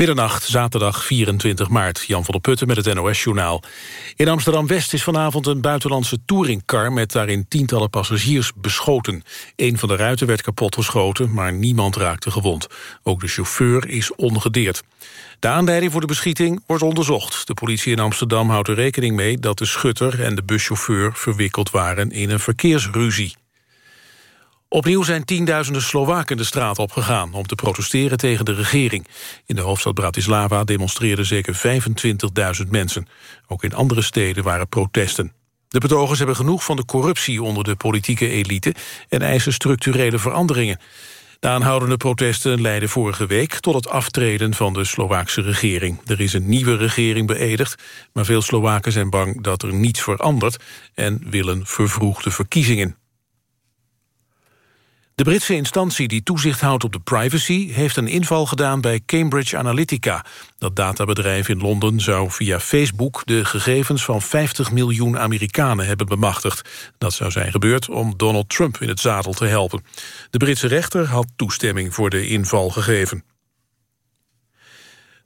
Middernacht, zaterdag 24 maart. Jan van der Putten met het NOS-journaal. In Amsterdam-West is vanavond een buitenlandse touringcar... met daarin tientallen passagiers beschoten. Een van de ruiten werd kapotgeschoten, maar niemand raakte gewond. Ook de chauffeur is ongedeerd. De aanleiding voor de beschieting wordt onderzocht. De politie in Amsterdam houdt er rekening mee... dat de schutter en de buschauffeur verwikkeld waren in een verkeersruzie. Opnieuw zijn tienduizenden Slowaken de straat opgegaan... om te protesteren tegen de regering. In de hoofdstad Bratislava demonstreerden zeker 25.000 mensen. Ook in andere steden waren protesten. De betogers hebben genoeg van de corruptie onder de politieke elite... en eisen structurele veranderingen. De aanhoudende protesten leidden vorige week tot het aftreden van de Slovaakse regering. Er is een nieuwe regering beëdigd, maar veel Slowaken zijn bang dat er niets verandert... en willen vervroegde verkiezingen. De Britse instantie die toezicht houdt op de privacy... heeft een inval gedaan bij Cambridge Analytica. Dat databedrijf in Londen zou via Facebook... de gegevens van 50 miljoen Amerikanen hebben bemachtigd. Dat zou zijn gebeurd om Donald Trump in het zadel te helpen. De Britse rechter had toestemming voor de inval gegeven.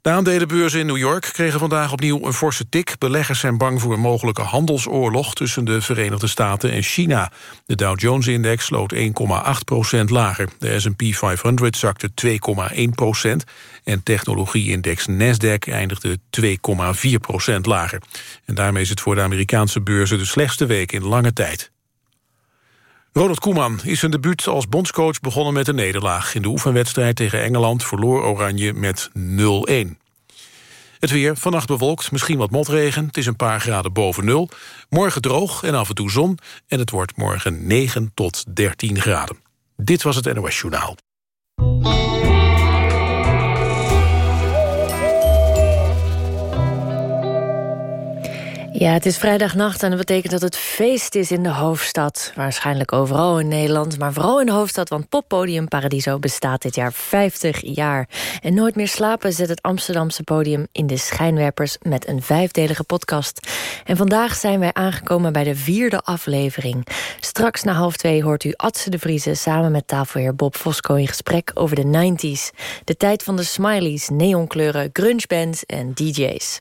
De aandelenbeurzen in New York kregen vandaag opnieuw een forse tik. Beleggers zijn bang voor een mogelijke handelsoorlog... tussen de Verenigde Staten en China. De Dow Jones-index sloot 1,8% lager. De S&P 500 zakte 2,1% en technologie-index Nasdaq eindigde 2,4% lager. En daarmee is het voor de Amerikaanse beurzen de slechtste week in lange tijd. Ronald Koeman is zijn debuut als bondscoach begonnen met een nederlaag. In de oefenwedstrijd tegen Engeland verloor Oranje met 0-1. Het weer, vannacht bewolkt, misschien wat motregen. Het is een paar graden boven nul. Morgen droog en af en toe zon. En het wordt morgen 9 tot 13 graden. Dit was het NOS Journaal. Ja, het is vrijdagnacht en dat betekent dat het feest is in de hoofdstad. Waarschijnlijk overal in Nederland, maar vooral in de hoofdstad... want Poppodium Paradiso bestaat dit jaar 50 jaar. En Nooit meer slapen zet het Amsterdamse podium in de schijnwerpers... met een vijfdelige podcast. En vandaag zijn wij aangekomen bij de vierde aflevering. Straks na half twee hoort u Adse de Vrieze... samen met tafelheer Bob Fosco in gesprek over de 90s. De tijd van de smileys, neonkleuren, grungebands en DJ's.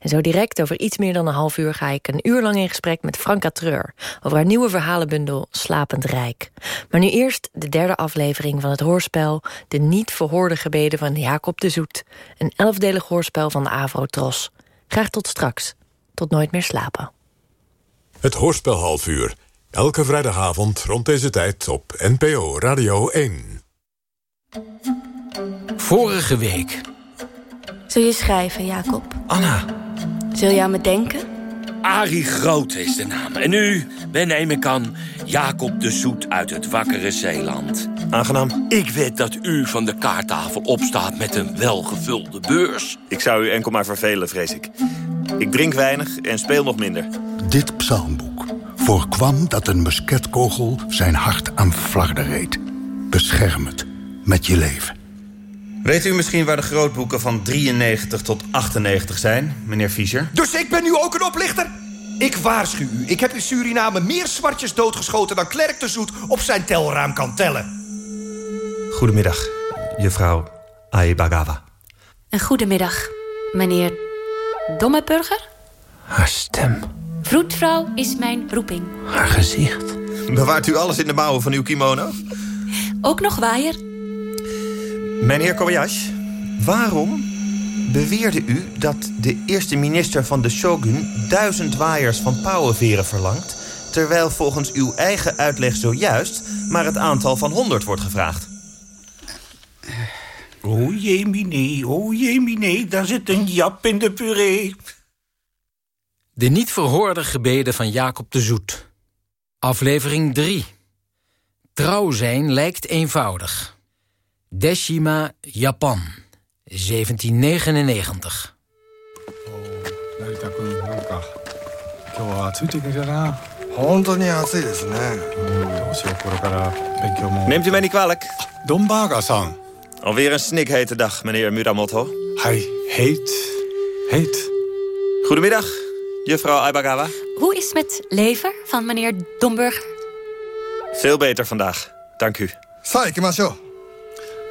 En zo direct, over iets meer dan een half uur... ga ik een uur lang in gesprek met Franka Treur... over haar nieuwe verhalenbundel Slapend Rijk. Maar nu eerst de derde aflevering van het hoorspel... De niet verhoorde gebeden van Jacob de Zoet. Een elfdelig hoorspel van de Avro Tros. Graag tot straks. Tot nooit meer slapen. Het hoorspel half uur. Elke vrijdagavond rond deze tijd op NPO Radio 1. Vorige week Zul je schrijven, Jacob? Anna. Zul je aan me denken? Arie Groot is de naam. En nu ben neem ik aan Jacob de Zoet uit het wakkere Zeeland. Aangenaam. Ik weet dat u van de kaarttafel opstaat met een welgevulde beurs. Ik zou u enkel maar vervelen, vrees ik. Ik drink weinig en speel nog minder. Dit psalmboek voorkwam dat een musketkogel zijn hart aan flarden reed. Bescherm het met je leven. Weet u misschien waar de grootboeken van 93 tot 98 zijn, meneer Fischer? Dus ik ben nu ook een oplichter? Ik waarschuw u, ik heb in Suriname meer zwartjes doodgeschoten... dan Klerk de Zoet op zijn telraam kan tellen. Goedemiddag, juffrouw Aibagawa. Een goedemiddag, meneer Dommeburger? Haar stem. Vroedvrouw is mijn roeping. Haar gezicht. Bewaart u alles in de mouwen van uw kimono? Ook nog waaier? Meneer Kobayashi, waarom beweerde u dat de eerste minister van de shogun... duizend waaiers van pauwenveren verlangt... terwijl volgens uw eigen uitleg zojuist... maar het aantal van honderd wordt gevraagd? O jemine, o jemine, daar zit een jap in de puree. De niet verhoorde gebeden van Jacob de Zoet. Aflevering 3. Trouw zijn lijkt eenvoudig. Deshima, Japan, 1799. Neemt u mij niet kwalijk? Dombaga-san. Alweer een snikhete dag, meneer Muramoto. Hij heet... heet... Goedemiddag, juffrouw Aibagawa. Hoe is het met lever van meneer Domburger? Veel beter vandaag, dank u.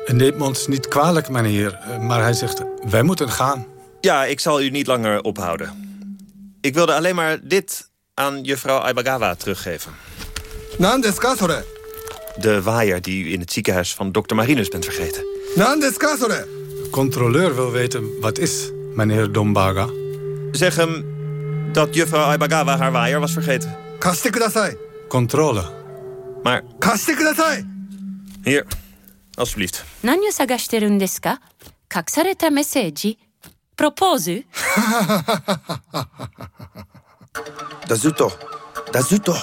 Neemt me ons niet kwalijk, meneer. Maar hij zegt Wij moeten gaan. Ja, ik zal u niet langer ophouden. Ik wilde alleen maar dit aan juffrouw Aibagawa teruggeven. Nandeska, sore? De waaier die u in het ziekenhuis van dokter Marinus bent vergeten. Nandeska, sore? De controleur wil weten wat is, meneer Dombaga. Zeg hem dat juffrouw Aibagawa haar waaier was vergeten. Kaste kudasai. Controle. Maar... Kaste kudasai. Hier, Alsjeblieft. Nanyo sagashiterun desu ka? Kakusareta message? Propose? Dazuto, Dazuto.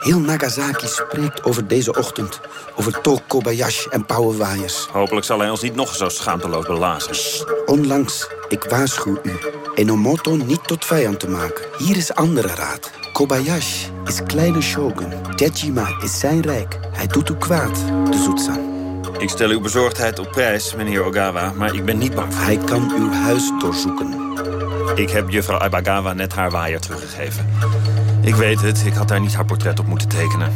Heel Nagasaki spreekt over deze ochtend. Over Tokobayashi en Pauwewaaiers. Hopelijk zal hij ons niet nog zo schaamteloos belazen. Onlangs, ik waarschuw u. Enomoto niet tot vijand te maken. Hier is andere raad. Kobayashi is kleine shogun. Tejima is zijn rijk. Hij doet u kwaad, de Zoetsan. Ik stel uw bezorgdheid op prijs, meneer Ogawa, maar ik ben niet bang Hij kan uw huis doorzoeken. Ik heb juffrouw Aibagawa net haar waaier teruggegeven. Ik weet het, ik had daar niet haar portret op moeten tekenen.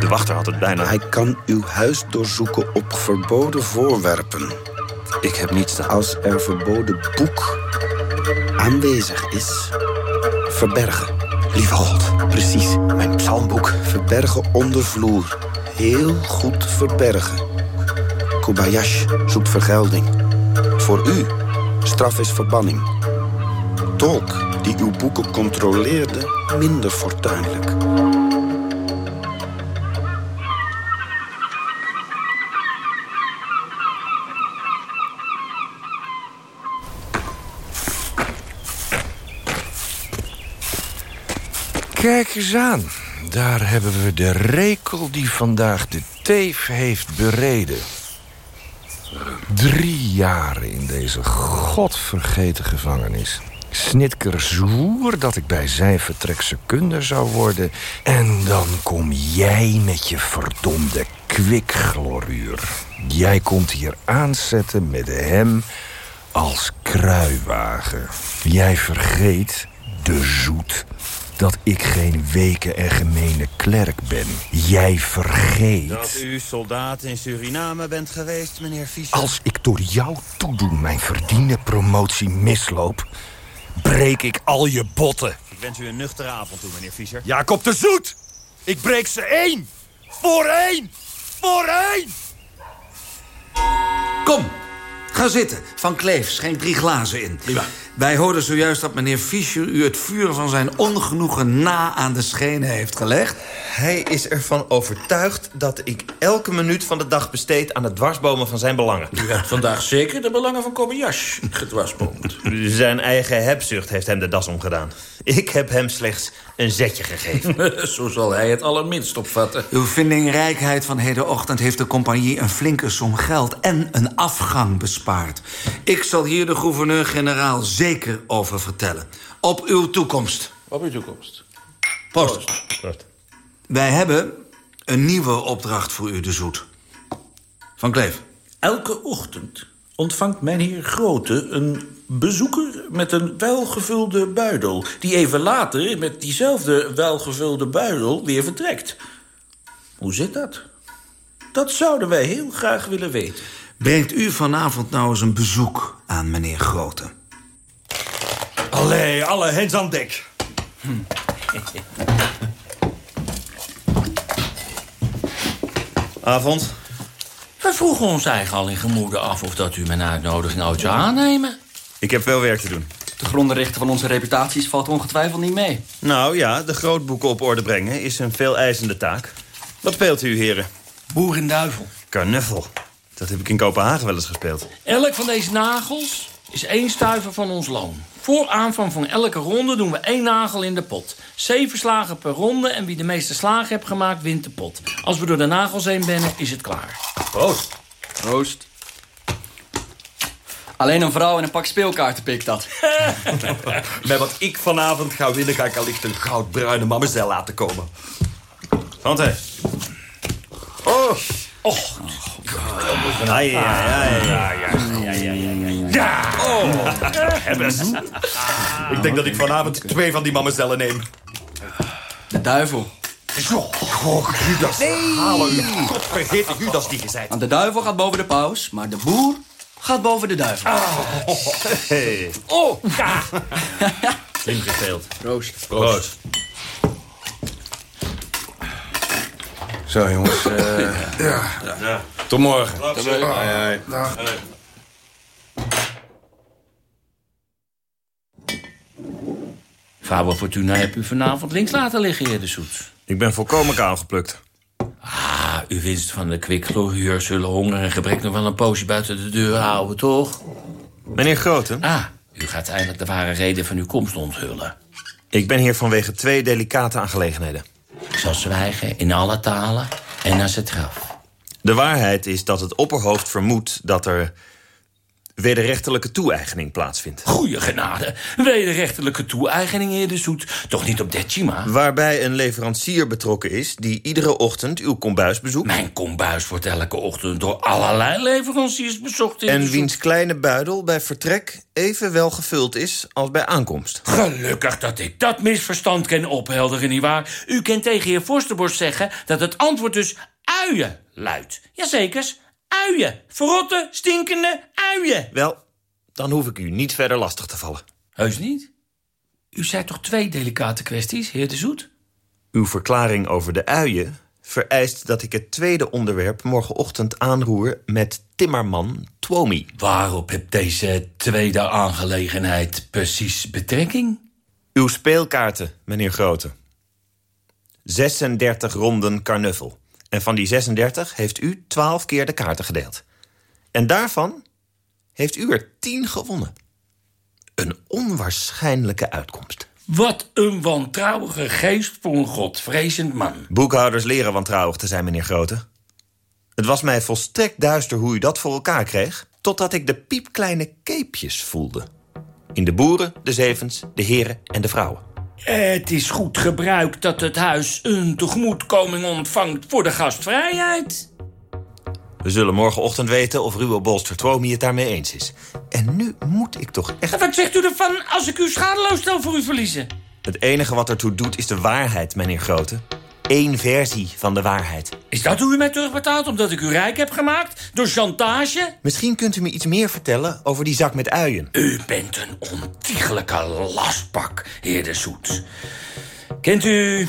De wachter had het bijna... Hij kan uw huis doorzoeken op verboden voorwerpen. Ik heb niets te... Als er verboden boek aanwezig is, verbergen. Lieve Holt, Precies. mijn psalmboek. Verbergen onder vloer. Heel goed verbergen. Kobayashi zoekt vergelding. Voor u, straf is verbanning. Tolk, die uw boeken controleerde, minder fortuinlijk. Kijk eens aan. Daar hebben we de rekel die vandaag de teef heeft bereden. Drie jaar in deze godvergeten gevangenis. Snitker zwoer dat ik bij zijn vertrek secunde zou worden. En dan kom jij met je verdomde kwikgloruur. Jij komt hier aanzetten met hem als kruiwagen. Jij vergeet, de zoet, dat ik geen weken en gemene klerk ben. Jij vergeet... Dat u soldaat in Suriname bent geweest, meneer Fischer. Als ik door jou toedoen mijn verdiende promotie misloop... breek ik al je botten. Ik wens u een nuchtere avond toe, meneer Fischer. Jacob de Zoet! Ik breek ze één! Voor één! Voor één! Kom, ga zitten. Van Kleef schenk drie glazen in. Wij hoorden zojuist dat meneer Fischer u het vuur van zijn ongenoegen na aan de schenen heeft gelegd. Hij is ervan overtuigd dat ik elke minuut van de dag besteed... aan het dwarsbomen van zijn belangen. U hebt vandaag zeker de belangen van Kobayashi gedwarsboomd. Zijn eigen hebzucht heeft hem de das omgedaan. Ik heb hem slechts een zetje gegeven. Zo zal hij het allerminst opvatten. Uw vindingrijkheid van hedenochtend heeft de compagnie een flinke som geld en een afgang bespaard. Ik zal hier de gouverneur-generaal zeker over vertellen. Op uw toekomst. Op uw toekomst. Post. Wij hebben een nieuwe opdracht voor u, de Zoet. Van Kleef. Elke ochtend ontvangt mijn heer Grote een bezoeker met een welgevulde buidel... die even later met diezelfde welgevulde buidel weer vertrekt. Hoe zit dat? Dat zouden wij heel graag willen weten. Brengt u vanavond nou eens een bezoek aan meneer Grote? Allee, alle hens aan dek. Avond. We vroegen ons eigen al in gemoede af of dat u mijn uitnodiging ooit zou aannemen. Ik heb wel werk te doen. De gronden richten van onze reputaties valt ongetwijfeld niet mee. Nou ja, de grootboeken op orde brengen is een veel eisende taak. Wat speelt u, heren? Boer en duivel. Carnuffel. Dat heb ik in Kopenhagen wel eens gespeeld. Elk van deze nagels is één stuiver van ons loon. Voor aanvang van elke ronde doen we één nagel in de pot. Zeven slagen per ronde en wie de meeste slagen heeft gemaakt, wint de pot. Als we door de nagels heen bennen, is het klaar. Proost. Proost. Alleen een vrouw en een pak speelkaarten pikt dat. Met wat ik vanavond ga winnen, ga ik allicht een goudbruine mammezel laten komen. Tante. Oh. Oh. Ja, ja, ja, ja, ja, ja, ja, Ja! Oh! Hebbes. Ik denk dat ik vanavond twee van die mammezellen neem. De duivel. Zo, oh, Judas. Nee. Halen u. Godvergeten Judas die gezegd. Want de duivel gaat boven de paus, maar de boer gaat boven de duivel. Hey. Oh, ja. Slim gespeeld. Proost. Proost. Zo, jongens. eh, ja. Ja. Tot morgen. Dag. Hoi, hoi. Dag. Faber Fortuna heb u vanavond links laten liggen, heer de Soet. Ik ben volkomen kaal geplukt. Ah, uw winst van de kwikchlorhuur zullen honger en gebrek nog wel een poosje buiten de deur houden, toch? Meneer Grote? Ah, u gaat eindelijk de ware reden van uw komst onthullen. Ik ben hier vanwege twee delicate aangelegenheden. Ik zal zwijgen in alle talen en als het graf. De waarheid is dat het opperhoofd vermoedt dat er wederrechtelijke toe-eigening plaatsvindt. Goeie genade. Wederrechtelijke toe-eigening, heer de Soet. Toch niet op Decima? Waarbij een leverancier betrokken is die iedere ochtend uw kombuis bezoekt. Mijn kombuis wordt elke ochtend door allerlei leveranciers bezocht. En wiens kleine buidel bij vertrek even wel gevuld is als bij aankomst. Gelukkig dat ik dat misverstand kan ophelderen, nietwaar? U kent tegen heer Forsterborst zeggen dat het antwoord dus uien luidt. Jazekers, uien. Verrotte, stinkende Wel, dan hoef ik u niet verder lastig te vallen. Heus niet? U zei toch twee delicate kwesties, heer de Zoet? Uw verklaring over de uien vereist dat ik het tweede onderwerp morgenochtend aanroer met timmerman Twomi. Waarop heeft deze tweede aangelegenheid precies betrekking? Uw speelkaarten, meneer Grote. 36 ronden karnuffel. En van die 36 heeft u 12 keer de kaarten gedeeld. En daarvan heeft u er 10 gewonnen. Een onwaarschijnlijke uitkomst. Wat een wantrouwige geest voor een godvrezend man. Boekhouders leren wantrouwig te zijn, meneer Grote. Het was mij volstrekt duister hoe u dat voor elkaar kreeg... totdat ik de piepkleine keepjes voelde. In de boeren, de zevens, de heren en de vrouwen. Het is goed gebruik dat het huis een tegemoetkoming ontvangt voor de gastvrijheid. We zullen morgenochtend weten of Ruwe Bolster Twomi het daarmee eens is. En nu moet ik toch echt... Wat zegt u ervan als ik u schadeloos stel voor uw verliezen? Het enige wat ertoe doet is de waarheid, meneer Grote. Eén versie van de waarheid. Is dat hoe u mij terugbetaalt omdat ik u rijk heb gemaakt? Door chantage? Misschien kunt u me iets meer vertellen over die zak met uien. U bent een ontiegelijke lastpak, heer de Zoet. Kent u...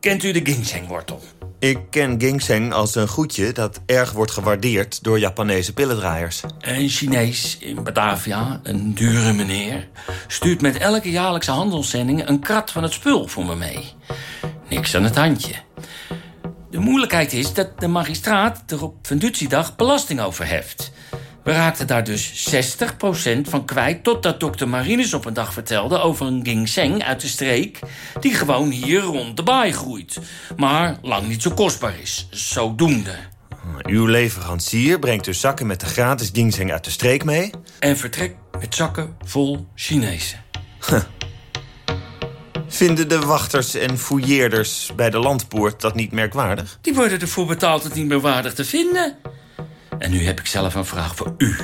Kent u de ginsengwortel? Ik ken ginseng als een goedje dat erg wordt gewaardeerd door Japanese pillendraaiers. Een Chinees in Batavia, een dure meneer... stuurt met elke jaarlijkse handelszending een krat van het spul voor me mee. Niks aan het handje. De moeilijkheid is dat de magistraat er op vendutiedag belasting over heft. We raakten daar dus 60% van kwijt... totdat dokter Marinus op een dag vertelde over een ginseng uit de streek... die gewoon hier rond de baai groeit. Maar lang niet zo kostbaar is. Zodoende. Uw leverancier brengt dus zakken met de gratis ginseng uit de streek mee... En vertrekt met zakken vol Chinezen. Vinden de wachters en fouilleerders bij de landpoort dat niet merkwaardig? Die worden ervoor betaald het niet meer waardig te vinden. En nu heb ik zelf een vraag voor u.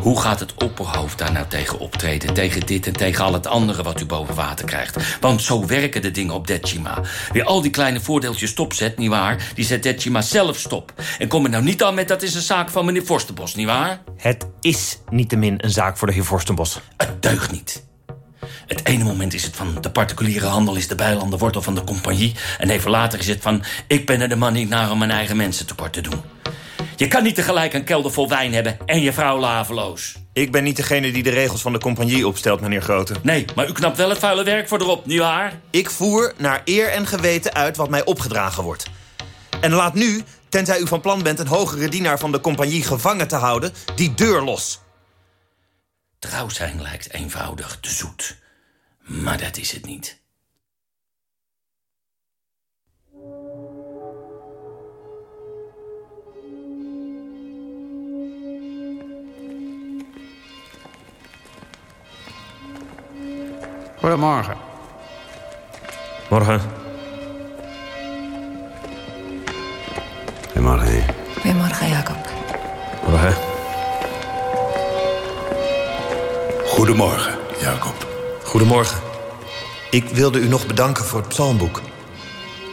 Hoe gaat het opperhoofd daar nou tegen optreden? Tegen dit en tegen al het andere wat u boven water krijgt. Want zo werken de dingen op Decima. Wie al die kleine voordeeltjes stopzet, nietwaar? Die zet Decima zelf stop. En kom er nou niet aan met dat is een zaak van meneer Forstenbos, nietwaar? Het is niettemin een zaak voor de heer Vorstenbos. Het deugt niet. Het ene moment is het van de particuliere handel is de bijland de wortel van de compagnie. En even later is het van ik ben er de man niet naar om mijn eigen mensen tekort te doen. Je kan niet tegelijk een kelder vol wijn hebben en je vrouw laveloos. Ik ben niet degene die de regels van de compagnie opstelt, meneer Grote. Nee, maar u knapt wel het vuile werk voor erop, nietwaar? Ik voer naar eer en geweten uit wat mij opgedragen wordt. En laat nu, tenzij u van plan bent een hogere dienaar van de compagnie gevangen te houden, die deur los. Trouw zijn lijkt eenvoudig te zoet. Maar dat is het niet. Goedemorgen. Morgen. Goedemorgen. Goedemorgen, Jacob. Morgen. Goedemorgen, Jacob. Goedemorgen. Ik wilde u nog bedanken voor het psalmboek.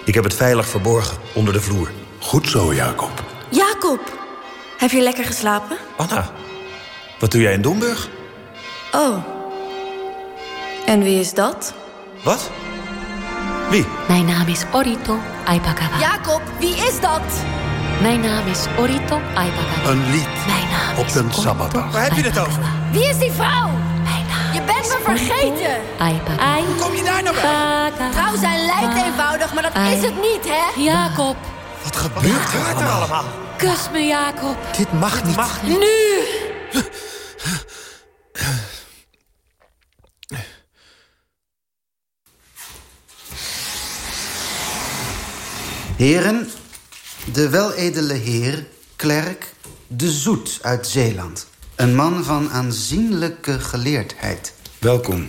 Ik heb het veilig verborgen onder de vloer. Goed zo, Jacob. Jacob, Heb je lekker geslapen? Anna, wat doe jij in Domburg? Oh. En wie is dat? Wat? Wie? Mijn naam is Orito Aibagawa. Jacob, wie is dat? Mijn naam is Orito Aibagawa. Een lied Mijn naam op een sabbatdag. Waar heb je het over? Wie is die vrouw? Je bent me vergeten. Hoe kom je daar nou bij? Trouw zijn lijkt eenvoudig, maar dat is het niet, hè? Jacob, Wat gebeurt er allemaal? kus me Jacob. Dit mag niet. Mag niet. Nu! Heren, de weledele heer, klerk, de Zoet uit Zeeland. Een man van aanzienlijke geleerdheid. Welkom,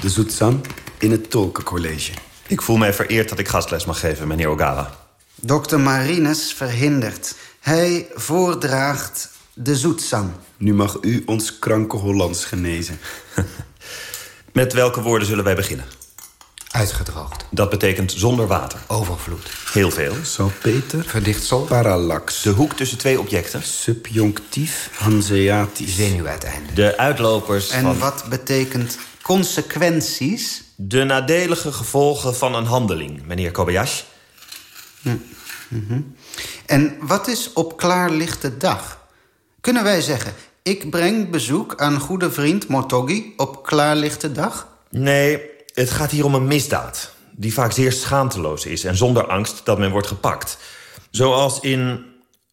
de Zoetsan, in het Tolkencollege. Ik voel mij vereerd dat ik gastles mag geven, meneer Ogawa. Dr. Marinus verhindert. Hij voordraagt de Zoetsan. Nu mag u ons kranke Hollands genezen. Met welke woorden zullen wij beginnen? Uitgedroogd. Dat betekent zonder water. Overvloed. Heel veel. Salpeter, Verdichtsel. parallax. De hoek tussen twee objecten. Subjonctief, hanseatisch. Zenuwuiteinde. De uitlopers En van wat betekent consequenties? de nadelige gevolgen van een handeling, meneer Kobayashi. Mhm. En wat is op klaarlichte dag? Kunnen wij zeggen, ik breng bezoek aan goede vriend Motogi op klaarlichte dag? Nee, het gaat hier om een misdaad. Die vaak zeer schaamteloos is en zonder angst dat men wordt gepakt. Zoals in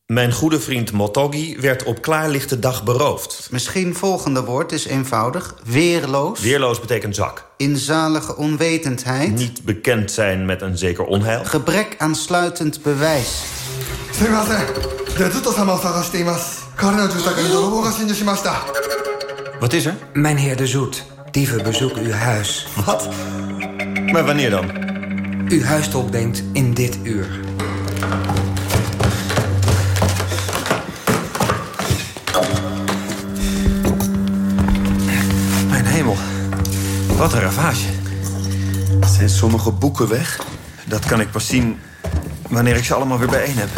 Mijn goede vriend Motogi werd op klaarlichte dag beroofd. Misschien volgende woord is eenvoudig. Weerloos. Weerloos betekent zak. Inzalige onwetendheid. Niet bekend zijn met een zeker onheil. Gebrek aan sluitend bewijs. すみませんでずっと様を探しています彼の住宅に泥棒が侵入しました Wat is er? Mijn heer de Zoet, dieven bezoeken uw huis. Wat? Maar wanneer dan? Uw huistolk denkt in dit uur. Mijn hemel. Wat een ravage. Zijn sommige boeken weg? Dat kan ik pas zien wanneer ik ze allemaal weer bijeen heb.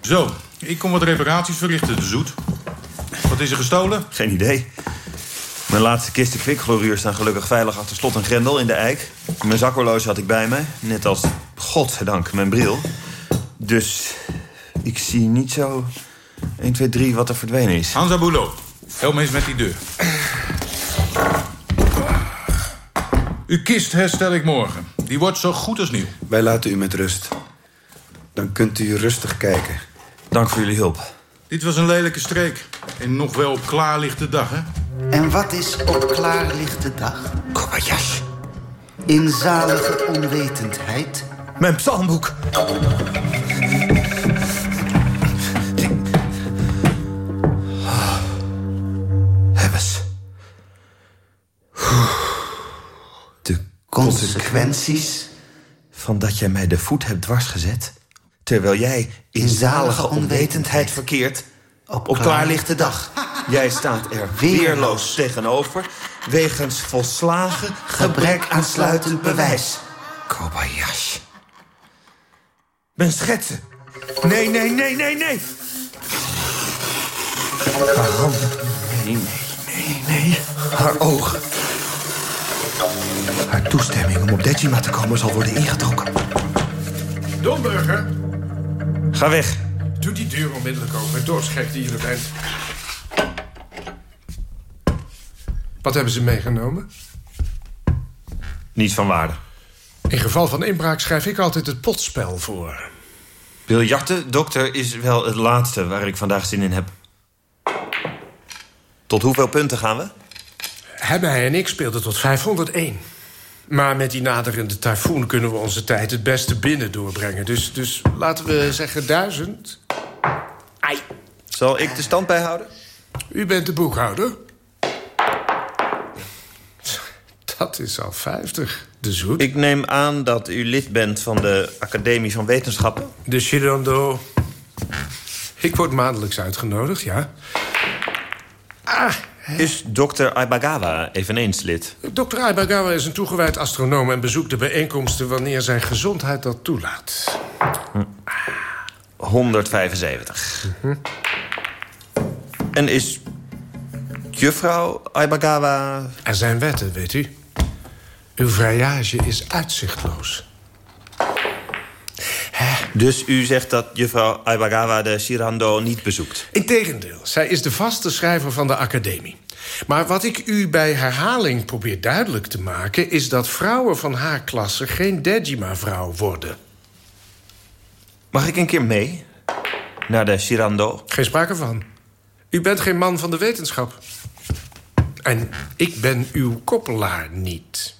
Zo, ik kom wat reparaties verrichten, de zoet. Wat is er gestolen? Geen idee. Mijn laatste kisten kwikchloruur staan gelukkig veilig achter slot en grendel in de eik. Mijn zakhorloge had ik bij me, net als, godzijdank, mijn bril. Dus ik zie niet zo 1, 2, 3 wat er verdwenen is. Hansa Boulot, help me eens met die deur. Uw kist herstel ik morgen. Die wordt zo goed als nieuw. Wij laten u met rust. Dan kunt u rustig kijken. Dank voor jullie hulp. Dit was een lelijke streek. En nog wel op klaarlichte dag, hè? En wat is op klaarlichte dag? Kobayashi. Inzalige onwetendheid. Mijn psalmboek. Hebbes. De Consequenties van dat jij mij de voet hebt dwarsgezet... terwijl jij in zalige onwetendheid verkeert... op, klaarlichte dag. Jij staat er weerloos tegenover... wegens volslagen gebrek aan sluitend bewijs. Kobayashi. Mijn schetsen. Nee, nee, nee, nee, nee. Waarom? Nee, nee, nee, nee. Haar ogen. Haar toestemming om op Dejima te komen zal worden ingetrokken. Domburger, Ga weg. Deur onmiddellijk open. Doodsgek die je er bent. Wat hebben ze meegenomen? Niets van waarde. In geval van inbraak schrijf ik altijd het potspel voor. Biljarten, dokter, is wel het laatste waar ik vandaag zin in heb. Tot hoeveel punten gaan we? Hebben hij en ik speelden tot 501. Maar met die naderende tyfoon kunnen we onze tijd het beste binnen doorbrengen. Dus, dus laten we zeggen duizend. Ai. Zal ik de stand bijhouden? U bent de boekhouder. Dat is al 50, de zoet. Ik neem aan dat u lid bent van de Academie van Wetenschappen. De Shirondo. Ik word maandelijks uitgenodigd, ja. Ah, Is dokter Aibagawa eveneens lid? Dr. Aibagawa is een toegewijd astronoom... en bezoekt de bijeenkomsten wanneer zijn gezondheid dat toelaat. 175. En is juffrouw Aibagawa... Er zijn wetten, weet u. Uw vrijage is uitzichtloos. Dus u zegt dat juffrouw Aibagawa de Shirando niet bezoekt? Integendeel, zij is de vaste schrijver van de academie. Maar wat ik u bij herhaling probeer duidelijk te maken... is dat vrouwen van haar klasse geen Dejima-vrouw worden. Mag ik een keer mee? Naar de Shirando? Geen sprake van. U bent geen man van de wetenschap. En ik ben uw koppelaar niet.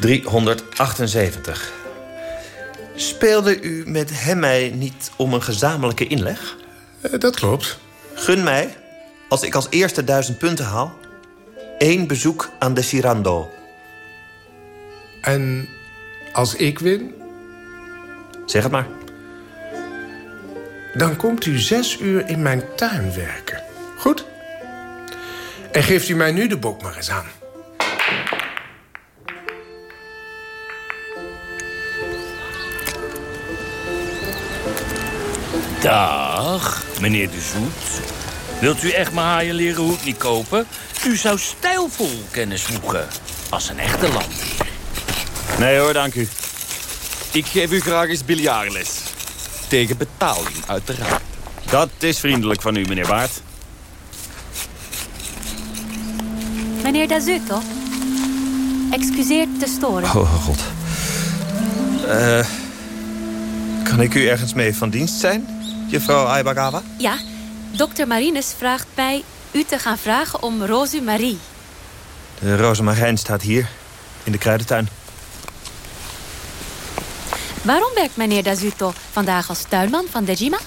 378. Speelde u met hem mij niet om een gezamenlijke inleg? Eh, dat klopt. Gun mij, als ik als eerste duizend punten haal... één bezoek aan de Shirando. En als ik win? Zeg het maar. Dan komt u zes uur in mijn tuin werken. Goed? En geeft u mij nu de bok maar eens aan. Dag, meneer de Zoet. Wilt u echt mijn haaien leren hoed niet kopen? U zou stijlvol kennis voegen. Als een echte landheer. Nee hoor, dank u. Ik geef u graag eens biljartles. Tegen betaling, uiteraard. Dat is vriendelijk van u, meneer Baart. Meneer Dazuto, excuseer te storen. Oh, god. Eh, kan ik u ergens mee van dienst zijn, juffrouw Aibagawa? Ja, dokter Marinus vraagt mij u te gaan vragen om Rosu Marie. De rozemarijn staat hier, in de kruidentuin. Waarom werkt meneer Dazuto vandaag als tuinman van Dejima?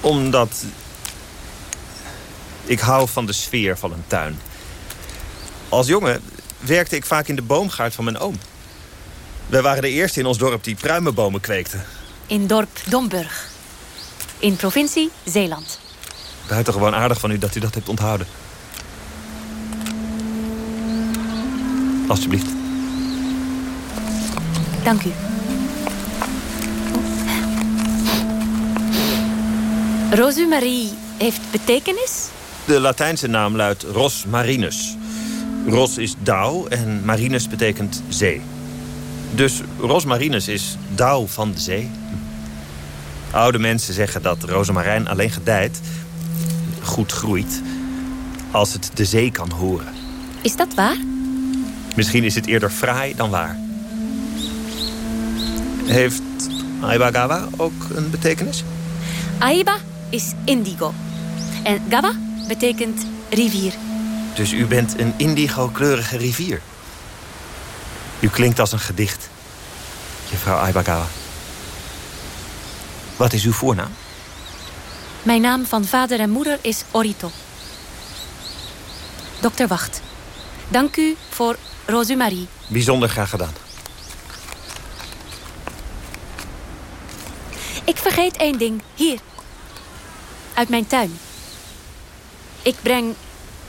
Omdat... Ik hou van de sfeer van een tuin. Als jongen werkte ik vaak in de boomgaard van mijn oom. Wij waren de eerste in ons dorp die pruimenbomen kweekten. In dorp Domburg. In provincie Zeeland. Buitengewoon aardig van u dat u dat hebt onthouden. Alsjeblieft. Dank u. Rosu Marie heeft betekenis? De Latijnse naam luidt Ros Marinus. Ros is dauw en Marinus betekent zee. Dus Ros Marinus is dauw van de zee. Oude mensen zeggen dat rozemarijn alleen gedijt, goed groeit, als het de zee kan horen. Is dat waar? Misschien is het eerder fraai dan waar. Heeft Aibagawa ook een betekenis? Aiba is indigo. En gawa betekent rivier. Dus u bent een indigo-kleurige rivier. U klinkt als een gedicht, juffrouw Aibagawa. Wat is uw voornaam? Mijn naam van vader en moeder is Orito. Dokter Wacht, dank u voor Rosu Marie. Bijzonder graag gedaan. Ik vergeet één ding. Hier. Uit mijn tuin. Ik breng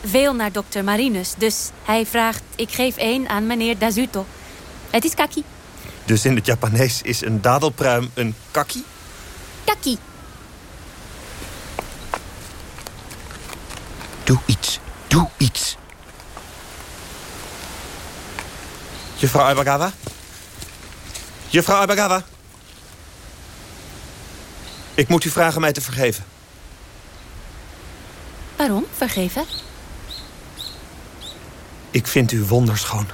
veel naar dokter Marinus. Dus hij vraagt, ik geef één aan meneer Dazuto. Het is kaki. Dus in het Japanees is een dadelpruim een kaki? Kaki. Doe iets. Doe iets. Juffrouw Aibagawa? Juffrouw Aibagawa? Ik moet u vragen mij te vergeven. Waarom vergeven? Ik vind u wonderschoon.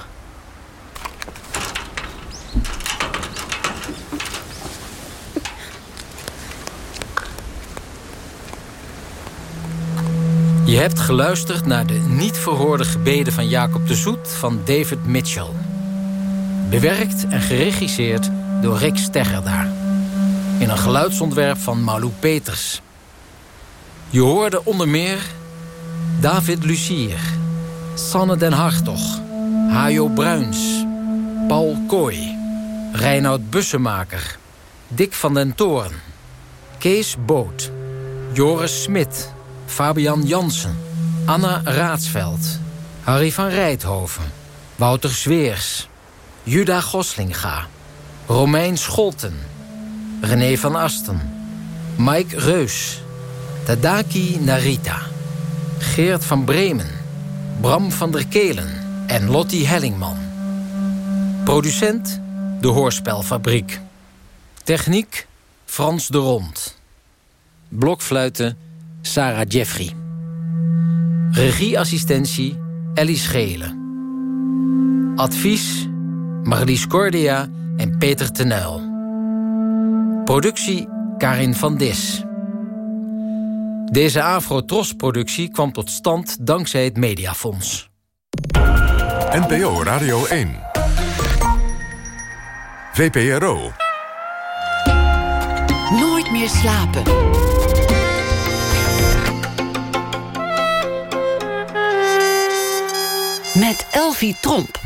Je hebt geluisterd naar de niet verhoorde gebeden van Jacob de Zoet van David Mitchell. Bewerkt en geregisseerd door Rick Steggerdaar. In een geluidsontwerp van Malou Peters. Je hoorde onder meer David Lucier, Sanne den Hartog, Hajo Bruins, Paul Kooi, Reinoud Bussemaker, Dick van den Toorn, Kees Boot, Joris Smit, Fabian Jansen, Anna Raadsveld, Harry van Rijthoven, Wouter Zweers, Juda Goslinga, Romein Scholten, René van Asten. Mike Reus. Tadaki Narita. Geert van Bremen. Bram van der Kelen. En Lottie Hellingman. Producent De Hoorspelfabriek. Techniek Frans de Rond. Blokfluiten Sarah Jeffrey. Regieassistentie Ellie Schelen. Advies Marlies Cordia en Peter Tenuil. Productie Karin van Dis. Deze Afro-Tros-productie kwam tot stand dankzij het Mediafonds. NPO Radio 1. VPRO. Nooit meer slapen. Met Elvie Tromp.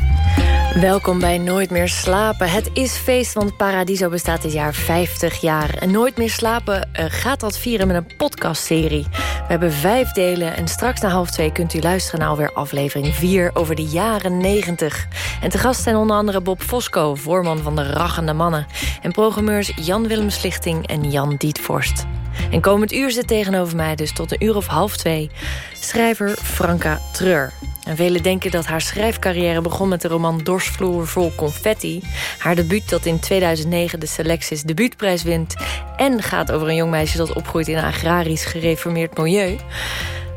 Welkom bij Nooit meer slapen. Het is feest, want Paradiso bestaat dit jaar 50 jaar. En Nooit meer slapen uh, gaat dat vieren met een podcastserie. We hebben vijf delen en straks na half twee kunt u luisteren naar alweer aflevering 4 over de jaren 90. En te gast zijn onder andere Bob Fosco, voorman van de Rachende Mannen. En programmeurs Jan-Willem Slichting en Jan Dietvorst. En komend uur zit tegenover mij dus tot een uur of half twee... schrijver Franka Treur. En velen denken dat haar schrijfcarrière begon met de roman Dorsvloer vol confetti. Haar debuut dat in 2009 de Selectis debuutprijs wint... en gaat over een jong meisje dat opgroeit in een agrarisch gereformeerd milieu.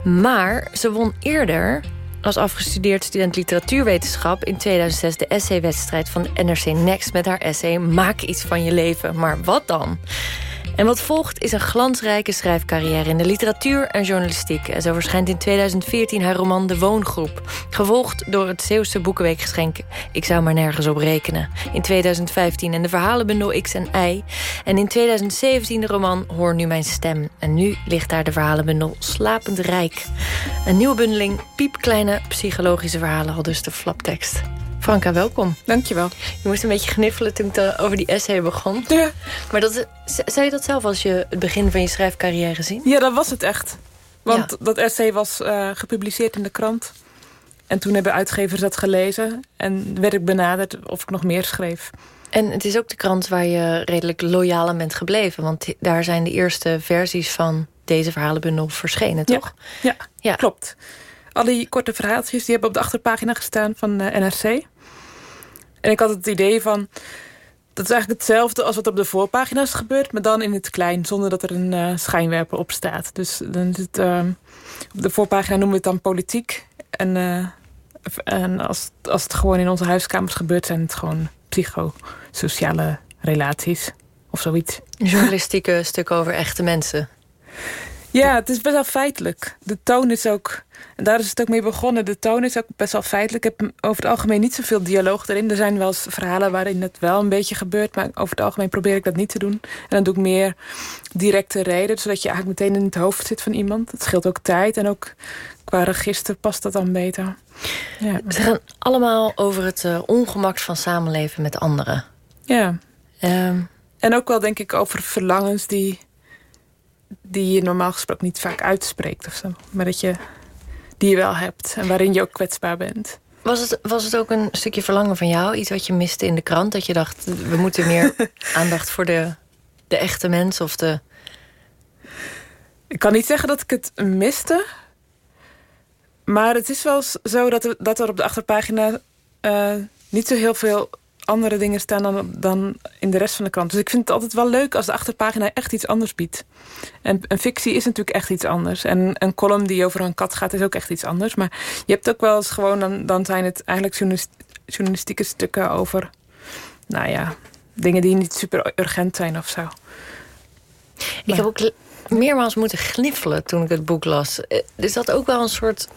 Maar ze won eerder als afgestudeerd student literatuurwetenschap... in 2006 de essay-wedstrijd van de NRC Next met haar essay... Maak iets van je leven, maar wat dan? En wat volgt is een glansrijke schrijfcarrière in de literatuur en journalistiek. En zo verschijnt in 2014 haar roman De Woongroep. Gevolgd door het Zeeuwse Boekenweekgeschenk Ik zou maar nergens op rekenen. In 2015 en de verhalenbundel X en Y. En in 2017 de roman Hoor nu mijn stem. En nu ligt daar de verhalenbundel Slapend Rijk. Een nieuwe bundeling piepkleine psychologische verhalen, al dus de flaptekst. Franka, welkom. Dankjewel. Je moest een beetje gniffelen toen ik over die essay begon. Ja. Maar dat, zou je dat zelf als je het begin van je schrijfcarrière zien? Ja, dat was het echt. Want dat essay was uh, gepubliceerd in de krant. En toen hebben uitgevers dat gelezen. En werd ik benaderd of ik nog meer schreef. En het is ook de krant waar je redelijk loyaal aan bent gebleven. Want daar zijn de eerste versies van deze verhalenbundel verschenen, toch? Ja, ja, ja. klopt. Al die korte verhaaltjes die hebben op de achterpagina gestaan van uh, NRC. En ik had het idee van... Dat is eigenlijk hetzelfde als wat op de voorpagina's gebeurt... maar dan in het klein, zonder dat er een uh, schijnwerper op staat. Dus dan het, uh, op de voorpagina noemen we het dan politiek. En, uh, en als, als het gewoon in onze huiskamers gebeurt... zijn het gewoon psychosociale relaties of zoiets. Journalistieke stukken over echte mensen. Ja, het is best wel feitelijk. De toon is ook... En daar is het ook mee begonnen. De toon is ook best wel feitelijk. Ik heb over het algemeen niet zoveel dialoog erin. Er zijn wel eens verhalen waarin het wel een beetje gebeurt. Maar over het algemeen probeer ik dat niet te doen. En dan doe ik meer directe reden. Zodat je eigenlijk meteen in het hoofd zit van iemand. Het scheelt ook tijd. En ook qua register past dat dan beter. Ja. Ze gaan allemaal over het uh, ongemak van samenleven met anderen. Ja. Um. En ook wel denk ik over verlangens die die je normaal gesproken niet vaak uitspreekt of zo. Maar dat je die je wel hebt en waarin je ook kwetsbaar bent. Was het, was het ook een stukje verlangen van jou? Iets wat je miste in de krant? Dat je dacht, we moeten meer aandacht voor de, de echte mens of de... Ik kan niet zeggen dat ik het miste. Maar het is wel zo dat er, dat er op de achterpagina... Uh, niet zo heel veel andere dingen staan dan, dan in de rest van de krant. Dus ik vind het altijd wel leuk als de achterpagina echt iets anders biedt. En een fictie is natuurlijk echt iets anders. En een column die over een kat gaat is ook echt iets anders. Maar je hebt ook wel eens gewoon... dan, dan zijn het eigenlijk journalistieke stukken over... nou ja, dingen die niet super urgent zijn of zo. Ik heb ook meermaals moeten gniffelen toen ik het boek las. Is dat ook wel een soort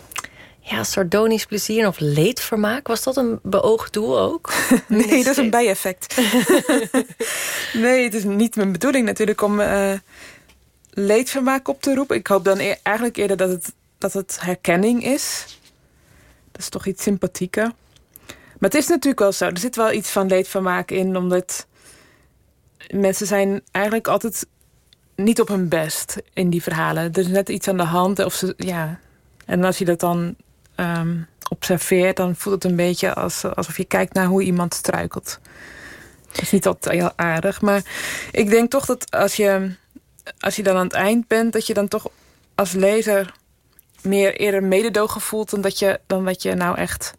ja, sardonisch plezier of leedvermaak. Was dat een beoogd doel ook? nee, dat is een bijeffect. nee, het is niet mijn bedoeling natuurlijk om uh, leedvermaak op te roepen. Ik hoop dan e eigenlijk eerder dat het, dat het herkenning is. Dat is toch iets sympathieker. Maar het is natuurlijk wel zo. Er zit wel iets van leedvermaak in, omdat mensen zijn eigenlijk altijd niet op hun best in die verhalen. Er is net iets aan de hand. Of ze, ja. En als je dat dan um, observeert... dan voelt het een beetje als, alsof je kijkt naar hoe iemand struikelt. Dat is niet altijd heel aardig. Maar ik denk toch dat als je, als je dan aan het eind bent... dat je dan toch als lezer meer eerder mededogen voelt... dan dat je, dan dat je nou echt...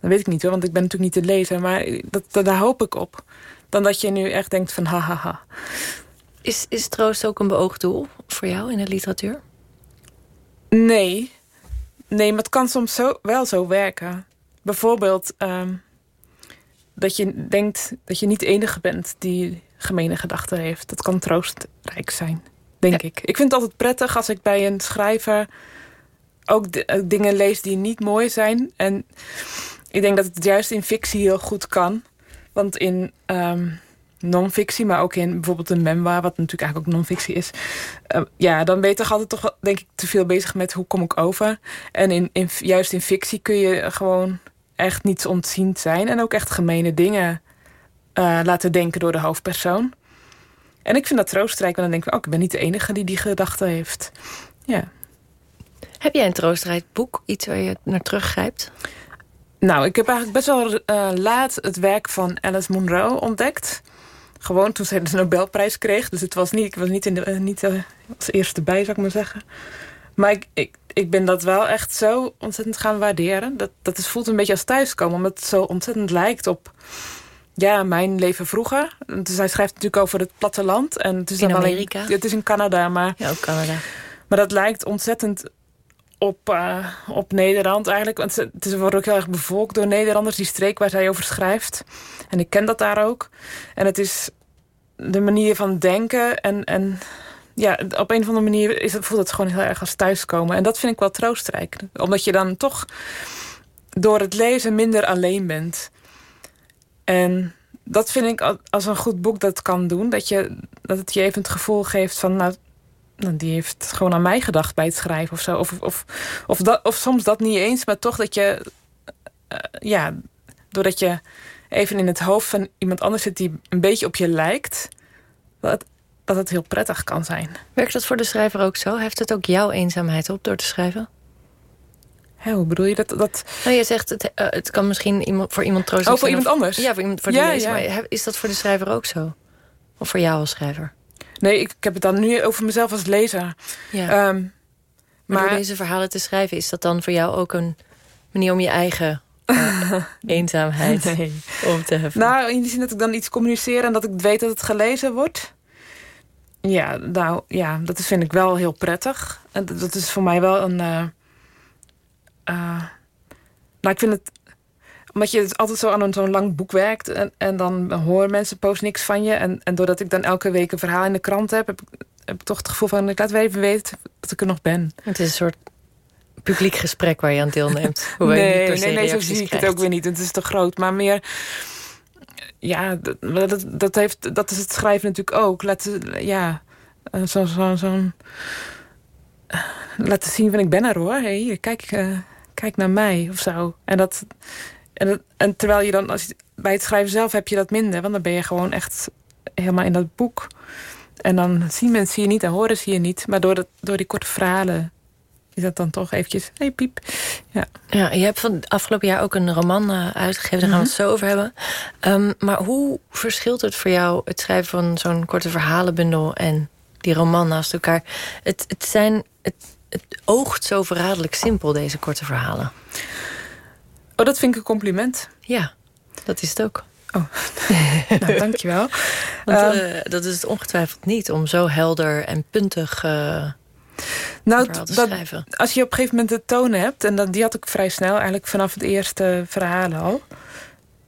Dat weet ik niet hoor, want ik ben natuurlijk niet de lezer. Maar dat, dat, daar hoop ik op. Dan dat je nu echt denkt van ha ha ha. Is, is troost ook een beoogd doel voor jou in de literatuur? Nee. Nee, maar het kan soms zo, wel zo werken. Bijvoorbeeld ehm, dat je denkt dat je niet de enige bent die gemene gedachten heeft. Dat kan troostrijk zijn, denk ik. Ik vind het altijd prettig als ik bij een schrijver ook eh, dingen lees die niet mooi zijn. En ik denk dat het juist in fictie heel goed kan. Want in um, non-fictie, maar ook in bijvoorbeeld een memoir... wat natuurlijk eigenlijk ook non-fictie is... Uh, ja, dan ben je toch altijd toch, denk ik, te veel bezig met hoe kom ik over. En in, in, juist in fictie kun je gewoon echt niets ontziend zijn... en ook echt gemene dingen uh, laten denken door de hoofdpersoon. En ik vind dat troostrijk, want dan denk ik... oh, ik ben niet de enige die die gedachte heeft. Ja. Heb jij een troostrijk boek? Iets waar je naar teruggrijpt? Nou, ik heb eigenlijk best wel uh, laat het werk van Alice Munro ontdekt. Gewoon toen zij de Nobelprijs kreeg. Dus het was niet, ik was niet, in de, uh, niet uh, als eerste bij, zou ik maar zeggen. Maar ik, ik, ik ben dat wel echt zo ontzettend gaan waarderen. Dat, dat is, voelt een beetje als thuiskomen. Omdat het zo ontzettend lijkt op ja, mijn leven vroeger. Dus hij schrijft natuurlijk over het platteland. En het is in Amerika? Het is in Canada, maar... Ja, ook Canada. Maar dat lijkt ontzettend op, uh, op Nederland eigenlijk. Want het is, wordt ook heel erg bevolkt door Nederlanders, die streek waar zij over schrijft. En ik ken dat daar ook. En het is de manier van denken en, en ja, op een of andere manier is het, voelt het gewoon heel erg als thuiskomen. En dat vind ik wel troostrijk. Omdat je dan toch door het lezen minder alleen bent. En dat vind ik als een goed boek dat kan doen. Dat, je, dat het je even het gevoel geeft van... Nou, die heeft gewoon aan mij gedacht bij het schrijven of zo. Of, of, of, dat, of soms dat niet eens, maar toch dat je... Uh, ja, doordat je even in het hoofd van iemand anders zit... die een beetje op je lijkt... dat, dat het heel prettig kan zijn. Werkt dat voor de schrijver ook zo? Heeft het ook jouw eenzaamheid op door te schrijven? Hé, hoe bedoel je dat? dat... Nou, je zegt het, uh, het kan misschien iemand, voor iemand troost Oh, voor iemand anders? Ja, voor, iemand, voor de ja, lezer. ja. Maar is dat voor de schrijver ook zo? Of voor jou als schrijver? Nee, ik, ik heb het dan nu over mezelf als lezer. Ja. Um, maar, maar door deze verhalen te schrijven... is dat dan voor jou ook een manier om je eigen uh, eenzaamheid nee. op te heffen? Nou, in die zin dat ik dan iets communiceer... en dat ik weet dat het gelezen wordt. Ja, nou, ja dat vind ik wel heel prettig. En dat, dat is voor mij wel een... Uh, uh, nou, ik vind het omdat je altijd zo aan zo'n lang boek werkt... En, en dan horen mensen post niks van je. En, en doordat ik dan elke week een verhaal in de krant heb... heb, heb ik toch het gevoel van... ik laat weer even weten dat ik er nog ben. Het is een soort publiek gesprek waar je aan deelneemt. nee, nee, nee, nee, zo zie ik krijgt. het ook weer niet. Het is te groot, maar meer... Ja, dat, dat, dat, heeft, dat is het schrijven natuurlijk ook. Laten, ja, zo'n... Zo, zo laten zien van ik ben er hoor. Hey, kijk, uh, kijk naar mij of zo. En dat... En, en terwijl je dan, als je, bij het schrijven zelf heb je dat minder. Want dan ben je gewoon echt helemaal in dat boek. En dan zien mensen je niet en horen ze je niet. Maar door, dat, door die korte verhalen is dat dan toch eventjes... hey, piep. Ja. ja, je hebt van afgelopen jaar ook een roman uh, uitgegeven. Daar gaan we het zo over hebben. Um, maar hoe verschilt het voor jou... het schrijven van zo'n korte verhalenbundel... en die roman naast elkaar? Het, het, zijn, het, het oogt zo verraderlijk simpel, deze korte verhalen. Oh, dat vind ik een compliment. Ja, dat is het ook. Oh, nou, dankjewel. Want, uh, dat is het ongetwijfeld niet, om zo helder en puntig uh, nou, te dat, schrijven. Als je op een gegeven moment de toon hebt... en dat, die had ik vrij snel, eigenlijk vanaf het eerste verhaal al.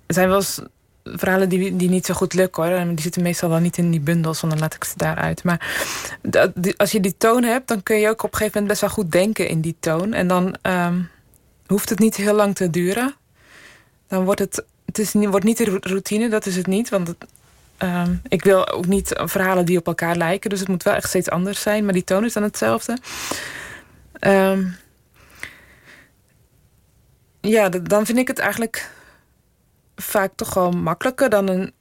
Er zijn wel eens verhalen die, die niet zo goed lukken, hoor. En die zitten meestal dan niet in die bundels, want dan laat ik ze daaruit. Maar dat, die, als je die toon hebt, dan kun je ook op een gegeven moment best wel goed denken in die toon. En dan... Um, hoeft het niet heel lang te duren. Dan wordt het, het is, wordt niet de routine, dat is het niet. Want um, ik wil ook niet verhalen die op elkaar lijken. Dus het moet wel echt steeds anders zijn. Maar die toon is dan hetzelfde. Um, ja, dan vind ik het eigenlijk vaak toch wel makkelijker dan, een,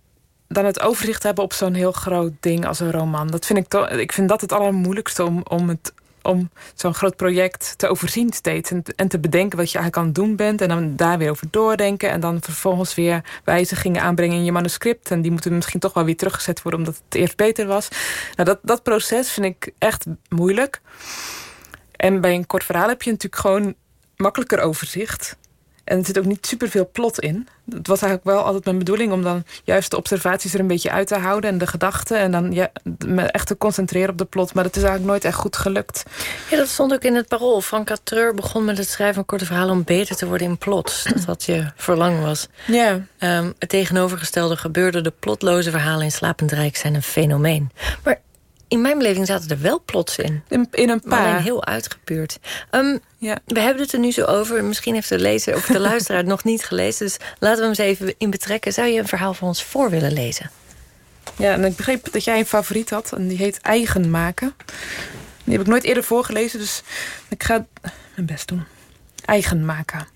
dan het overzicht hebben op zo'n heel groot ding als een roman. Dat vind ik, ik vind dat het allermoeilijkste om, om het om zo'n groot project te overzien steeds. En, te bedenken wat je eigenlijk aan het doen bent. En dan daar weer over doordenken. En dan vervolgens weer wijzigingen aanbrengen in je manuscript. En die moeten misschien toch wel weer teruggezet worden omdat het eerst beter was. Nou, dat, dat proces vind ik echt moeilijk. En bij een kort verhaal heb je natuurlijk gewoon makkelijker overzicht. En er zit ook niet superveel plot in. Het was eigenlijk wel altijd mijn bedoeling om dan juist de observaties er een beetje uit te houden en de gedachten. En dan ja, me echt te concentreren op de plot. Maar dat is eigenlijk nooit echt goed gelukt. Ja, dat stond ook in het parool. Frank Catreur begon met het schrijven van korte verhalen om beter te worden in plots. Dat wat je verlang was. Ja. Um, het tegenovergestelde gebeurde. De plotloze verhalen in Slapend Rijk zijn een fenomeen. Maar in mijn beleving zaten er wel plots in. In, in een paar. Maar heel uitgepuurd. Um, ja. We hebben het er nu zo over. Misschien heeft de lezer of de luisteraar het nog niet gelezen. Dus laten we hem eens even in betrekken. Zou je een verhaal van ons voor willen lezen? Ja, en ik begreep dat jij een favoriet had. En die heet Eigen maken. Die heb ik nooit eerder voorgelezen. Dus ik ga mijn best doen. Eigen maken.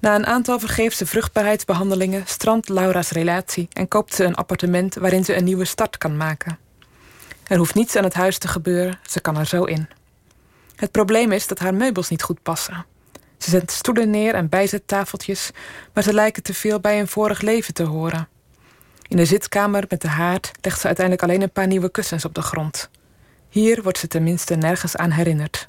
Na een aantal vergeefse vruchtbaarheidsbehandelingen... strandt Laura's relatie en koopt ze een appartement... waarin ze een nieuwe start kan maken. Er hoeft niets aan het huis te gebeuren, ze kan er zo in. Het probleem is dat haar meubels niet goed passen. Ze zet stoelen neer en bijzettafeltjes, maar ze lijken te veel bij een vorig leven te horen. In de zitkamer met de haard legt ze uiteindelijk alleen een paar nieuwe kussens op de grond. Hier wordt ze tenminste nergens aan herinnerd.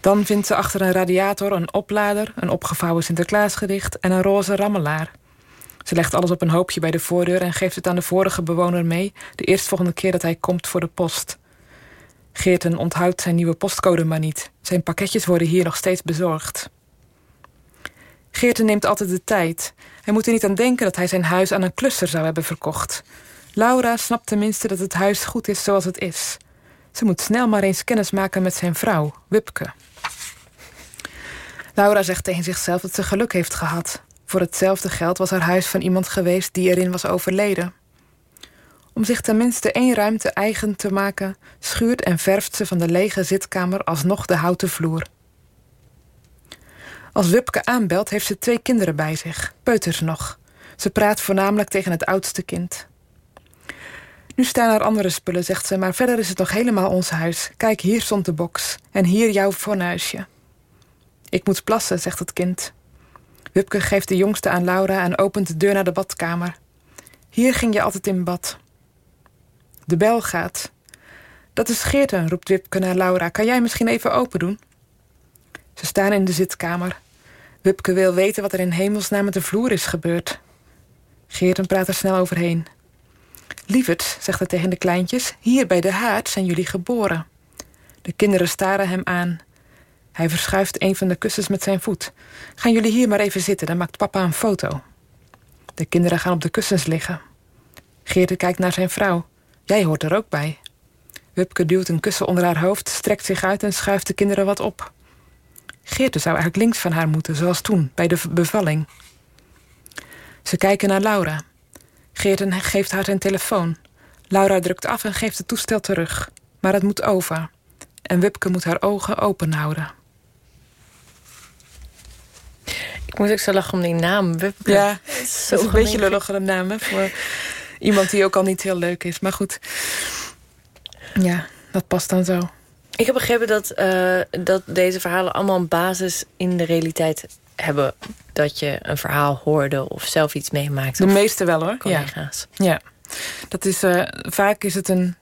Dan vindt ze achter een radiator een oplader, een opgevouwen Sinterklaasgedicht en een roze rammelaar. Ze legt alles op een hoopje bij de voordeur en geeft het aan de vorige bewoner mee, de eerstvolgende keer dat hij komt voor de post. Geerten onthoudt zijn nieuwe postcode maar niet. Zijn pakketjes worden hier nog steeds bezorgd. Geerten neemt altijd de tijd. Hij moet er niet aan denken dat hij zijn huis aan een klusser zou hebben verkocht. Laura snapt tenminste dat het huis goed is zoals het is. Ze moet snel maar eens kennis maken met zijn vrouw, Wipke. Laura zegt tegen zichzelf dat ze geluk heeft gehad. Voor hetzelfde geld was haar huis van iemand geweest die erin was overleden. Om zich tenminste één ruimte eigen te maken, schuurt en verft ze van de lege zitkamer alsnog de houten vloer. Als Wupke aanbelt, heeft ze twee kinderen bij zich, peuters nog. Ze praat voornamelijk tegen het oudste kind. Nu staan er andere spullen, zegt ze, maar verder is het nog helemaal ons huis. Kijk, hier stond de box en hier jouw fornuisje. Ik moet plassen, zegt het kind. Wupke geeft de jongste aan Laura en opent de deur naar de badkamer. Hier ging je altijd in bad. De bel gaat. Dat is Geerten, roept Wipke naar Laura. Kan jij misschien even open doen? Ze staan in de zitkamer. Wipke wil weten wat er in hemelsnaam met de vloer is gebeurd. Geerten praat er snel overheen. Lieverd, zegt hij tegen de kleintjes, hier bij de haard zijn jullie geboren. De kinderen staren hem aan. Hij verschuift een van de kussens met zijn voet. Gaan jullie hier maar even zitten, dan maakt papa een foto. De kinderen gaan op de kussens liggen. Geerte kijkt naar zijn vrouw. Jij hoort er ook bij. Wupke duwt een kussen onder haar hoofd, strekt zich uit en schuift de kinderen wat op. Geerte zou eigenlijk links van haar moeten, zoals toen, bij de bevalling. Ze kijken naar Laura. Geerte geeft haar zijn telefoon. Laura drukt af en geeft het toestel terug. Maar het moet over. En Wupke moet haar ogen open houden. Ik moet ook zo lachen om die naam, Wupke. Ja, dat is, een beetje lulligere naam hè, voor iemand die ook al niet heel leuk is. Maar goed, ja, dat past dan zo. Ik heb begrepen dat, uh, dat deze verhalen allemaal een basis in de realiteit hebben. Dat je een verhaal hoorde of zelf iets meemaakt. De meeste wel hoor. Collega's. Ja, ja. dat is, uh, vaak is het een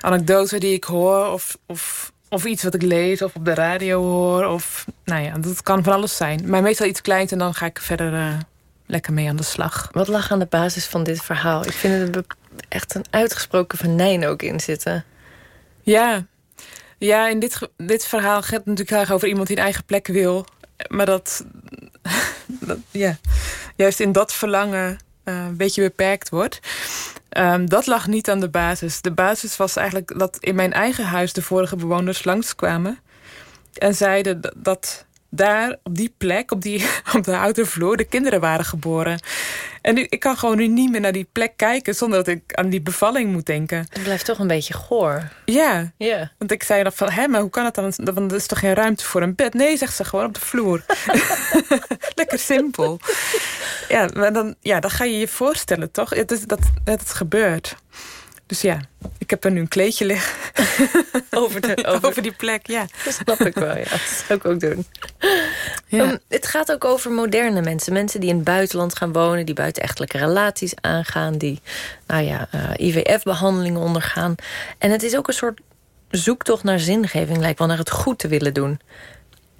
anekdote die ik hoor of, of of iets wat ik lees of op de radio hoor. Of, nou ja, dat kan van alles zijn. Maar meestal iets kleins en dan ga ik verder uh, lekker mee aan de slag. Wat lag aan de basis van dit verhaal? Ik vind er echt een uitgesproken venijn ook in zitten. Ja, ja in dit, dit verhaal gaat het natuurlijk graag over iemand die een eigen plek wil. Maar dat, dat ja, juist in dat verlangen uh, een beetje beperkt wordt. Um, dat lag niet aan de basis. De basis was eigenlijk dat in mijn eigen huis de vorige bewoners langskwamen. En zeiden dat daar, op die plek, op, die, op de houten vloer, de kinderen waren geboren. En nu, ik kan gewoon nu niet meer naar die plek kijken zonder dat ik aan die bevalling moet denken. Het blijft toch een beetje goor. Ja, yeah. want ik zei dan van, hé, maar hoe kan het dan? Want er is toch geen ruimte voor een bed? Nee, zegt ze gewoon op de vloer. Lekker simpel. Ja, maar dan, ja, dan ga je je voorstellen, toch? Het is, dat, dat het gebeurt. Dus ja, ik heb er nu een kleedje liggen. over, de, over... die plek, ja. Dat snap ik wel, ja. Dat zou ik ook doen. Ja. Um, het gaat ook over moderne mensen. Mensen die in het buitenland gaan wonen... die buitenechtelijke relaties aangaan... die nou ja, uh, IVF-behandelingen ondergaan. En het is ook een soort zoektocht naar zingeving... lijkt wel naar het goed te willen doen.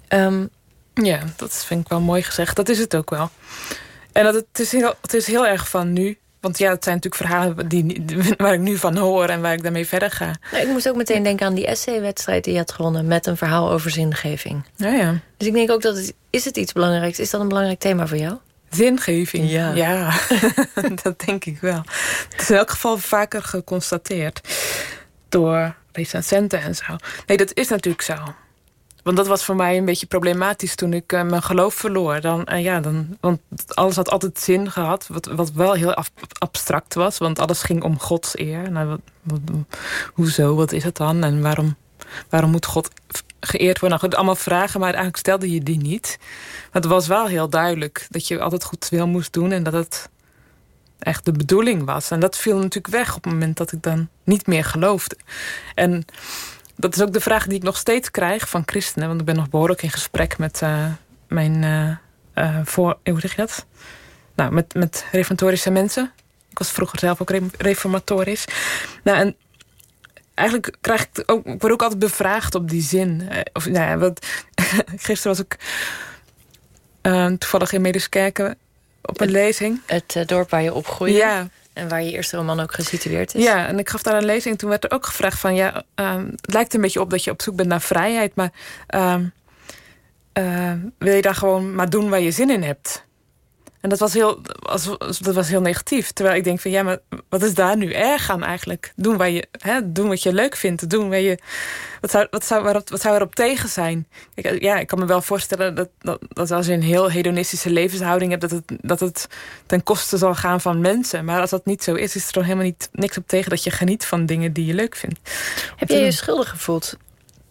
Um, ja, dat vind ik wel mooi gezegd. Dat is het ook wel. En dat het, is heel, het is heel erg van nu. Want ja, het zijn natuurlijk verhalen die, waar ik nu van hoor en waar ik daarmee verder ga. Nou, ik moest ook meteen denken aan die essay-wedstrijd die je had gewonnen... met een verhaal over zingeving. Ja, ja. Dus ik denk ook dat het... Is het iets belangrijks? Is dat een belangrijk thema voor jou? Zingeving? Ja. Ja, dat denk ik wel. Het is in elk geval vaker geconstateerd. Door recensenten en zo. Nee, dat is natuurlijk zo. Want dat was voor mij een beetje problematisch toen ik uh, mijn geloof verloor. Dan, uh, ja, dan, want alles had altijd zin gehad, wat, wat wel heel abstract was. Want alles ging om Gods eer. Nou, hoezo, wat is het dan? En waarom, waarom moet God geëerd worden? Nou, allemaal vragen, maar eigenlijk stelde je die niet. Maar het was wel heel duidelijk dat je altijd goed wil moest doen... en dat het echt de bedoeling was. En dat viel natuurlijk weg op het moment dat ik dan niet meer geloofde. En dat is ook de vraag die ik nog steeds krijg van christenen. Want ik ben nog behoorlijk in gesprek met uh, mijn... Uh, uh, voor, hoe zeg je dat? Nou, met, met reformatorische mensen. Ik was vroeger zelf ook reformatorisch. Nou, en eigenlijk krijg ik ook... Ik word ook altijd bevraagd op die zin. Of, nou ja, wat, gisteren was ik toevallig in Mediskerken op een het, lezing. Het dorp waar je opgroeide? Ja. En waar je eerste roman ook gesitueerd is? Ja, en ik gaf daar een lezing. Toen werd er ook gevraagd van... ja, um, het lijkt een beetje op dat je op zoek bent naar vrijheid... maar um, uh, wil je daar gewoon maar doen waar je zin in hebt? En dat was, heel, dat was heel negatief. Terwijl ik denk van, ja, maar wat is daar nu erg aan eigenlijk? Doen, waar je, hè, doen wat je leuk vindt. Doen waar je, wat, zou, wat, zou, waarop, wat zou erop tegen zijn? Ik, ja, ik kan me wel voorstellen dat, dat, dat als je een heel hedonistische levenshouding hebt... Dat het, dat het ten koste zal gaan van mensen. Maar als dat niet zo is, is er dan helemaal niet, niks op tegen... dat je geniet van dingen die je leuk vindt. Heb jij je schuldig gevoeld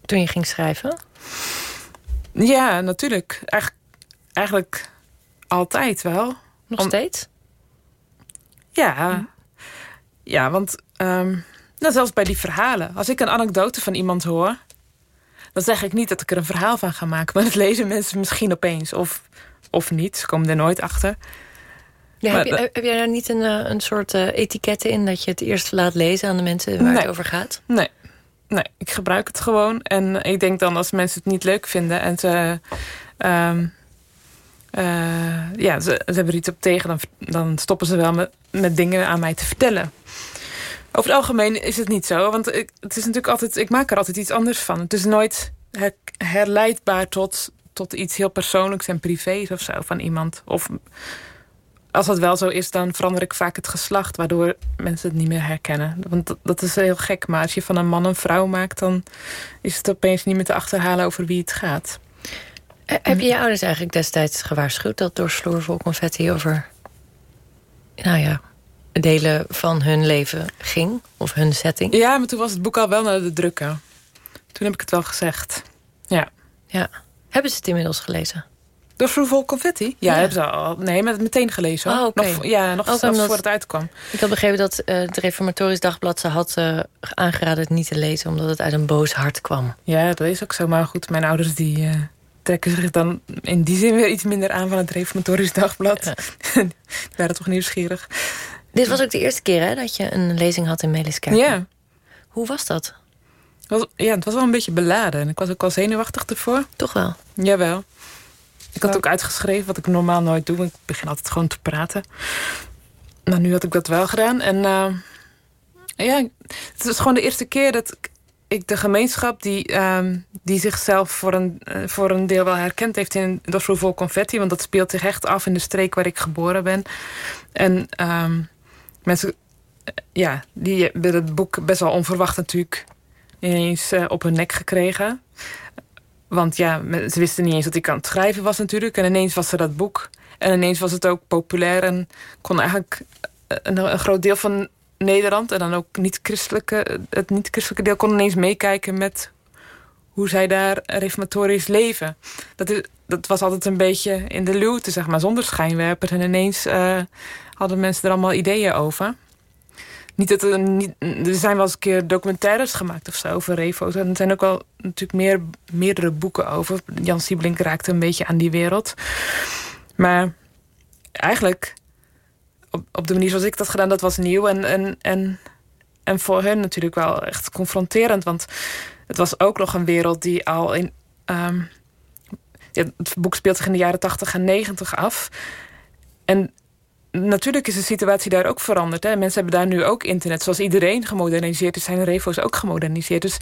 toen je ging schrijven? Ja, natuurlijk. Eigenlijk... eigenlijk altijd wel. Nog Om... steeds? Ja. Hm. Ja, want um, nou, zelfs bij die verhalen. Als ik een anekdote van iemand hoor... dan zeg ik niet dat ik er een verhaal van ga maken. Maar dat lezen mensen misschien opeens. Of, of niet. Ze komen er nooit achter. Ja, heb, je, heb jij daar niet een, een soort uh, in... dat je het eerst laat lezen aan de mensen waar nee. het over gaat? Nee. Nee, ik gebruik het gewoon. En ik denk dan als mensen het niet leuk vinden... en ze... Um, uh, ja, ze, hebben er iets op tegen, dan, dan stoppen ze wel met, met dingen aan mij te vertellen. Over het algemeen is het niet zo, want ik, het is natuurlijk altijd, ik maak er altijd iets anders van. Het is nooit her, herleidbaar tot, tot iets heel persoonlijks en privés of zo van iemand. Of als dat wel zo is, dan verander ik vaak het geslacht, waardoor mensen het niet meer herkennen. Want dat is heel gek, maar als je van een man een vrouw maakt, dan is het opeens niet meer te achterhalen over wie het gaat. Heb je je ouders eigenlijk destijds gewaarschuwd... dat door Sloervol Confetti over... nou ja, delen van hun leven ging? Of hun setting? Ja, maar toen was het boek al wel naar de drukker. Toen heb ik het wel gezegd. Ja. ja. Hebben ze het inmiddels gelezen? Door Sloervol Confetti? Ja, ja. hebben ze al. Nee, maar meteen gelezen. Oh, okay. nog, ja, nog zelfs dat... voor het uitkwam. Ik had begrepen dat uh, het Reformatorisch Dagblad... ze had uh, aangeraden het niet te lezen... omdat het uit een boos hart kwam. Ja, dat is ook zo. Maar goed, mijn ouders die... Uh trekken zich dan in die zin weer iets minder aan van het Reformatorisch Dagblad. Ja. waren toch nieuwsgierig. Dit was ook de eerste keer hè, dat je een lezing had in Meliskerk. Ja. Hoe was dat? Was, ja, het was wel een beetje beladen. Ik was ook wel zenuwachtig ervoor. Toch wel? Jawel. Ik had ook uitgeschreven, wat ik normaal nooit doe. Ik begin altijd gewoon te praten. Nou, nu had ik dat wel gedaan. En uh, ja, het was gewoon de eerste keer dat ik ik de gemeenschap die, um, die zichzelf voor een, uh, voor een deel wel herkend heeft in Vol Confetti. Want dat speelt zich echt af in de streek waar ik geboren ben. En um, mensen, uh, ja, die hebben het boek best wel onverwacht natuurlijk ineens uh, op hun nek gekregen. Want ja, ze wisten niet eens dat ik aan het schrijven was natuurlijk. En ineens was er dat boek. En ineens was het ook populair en kon eigenlijk een groot deel van Nederland en dan ook niet-christelijke, het niet-christelijke deel kon ineens meekijken met hoe zij daar reformatorisch leven. Dat, is, dat was altijd een beetje in de luwte, zeg maar, zonder schijnwerper. En ineens uh, hadden mensen er allemaal ideeën over. niet dat er, niet, er zijn wel eens een keer documentaires gemaakt of zo over refo's. Er zijn ook wel natuurlijk meer, meerdere boeken over. Jan Siebelink raakte een beetje aan die wereld. Maar eigenlijk, op, op de manier zoals ik dat gedaan, dat was nieuw. En, en, en, en voor hen natuurlijk wel echt confronterend. Want het was ook nog een wereld die al in. Um, ja, het boek speelt zich in de jaren 80 en 90 af. En natuurlijk is de situatie daar ook veranderd. Hè. Mensen hebben daar nu ook internet. Zoals iedereen gemoderniseerd is, zijn refo's ook gemoderniseerd. Dus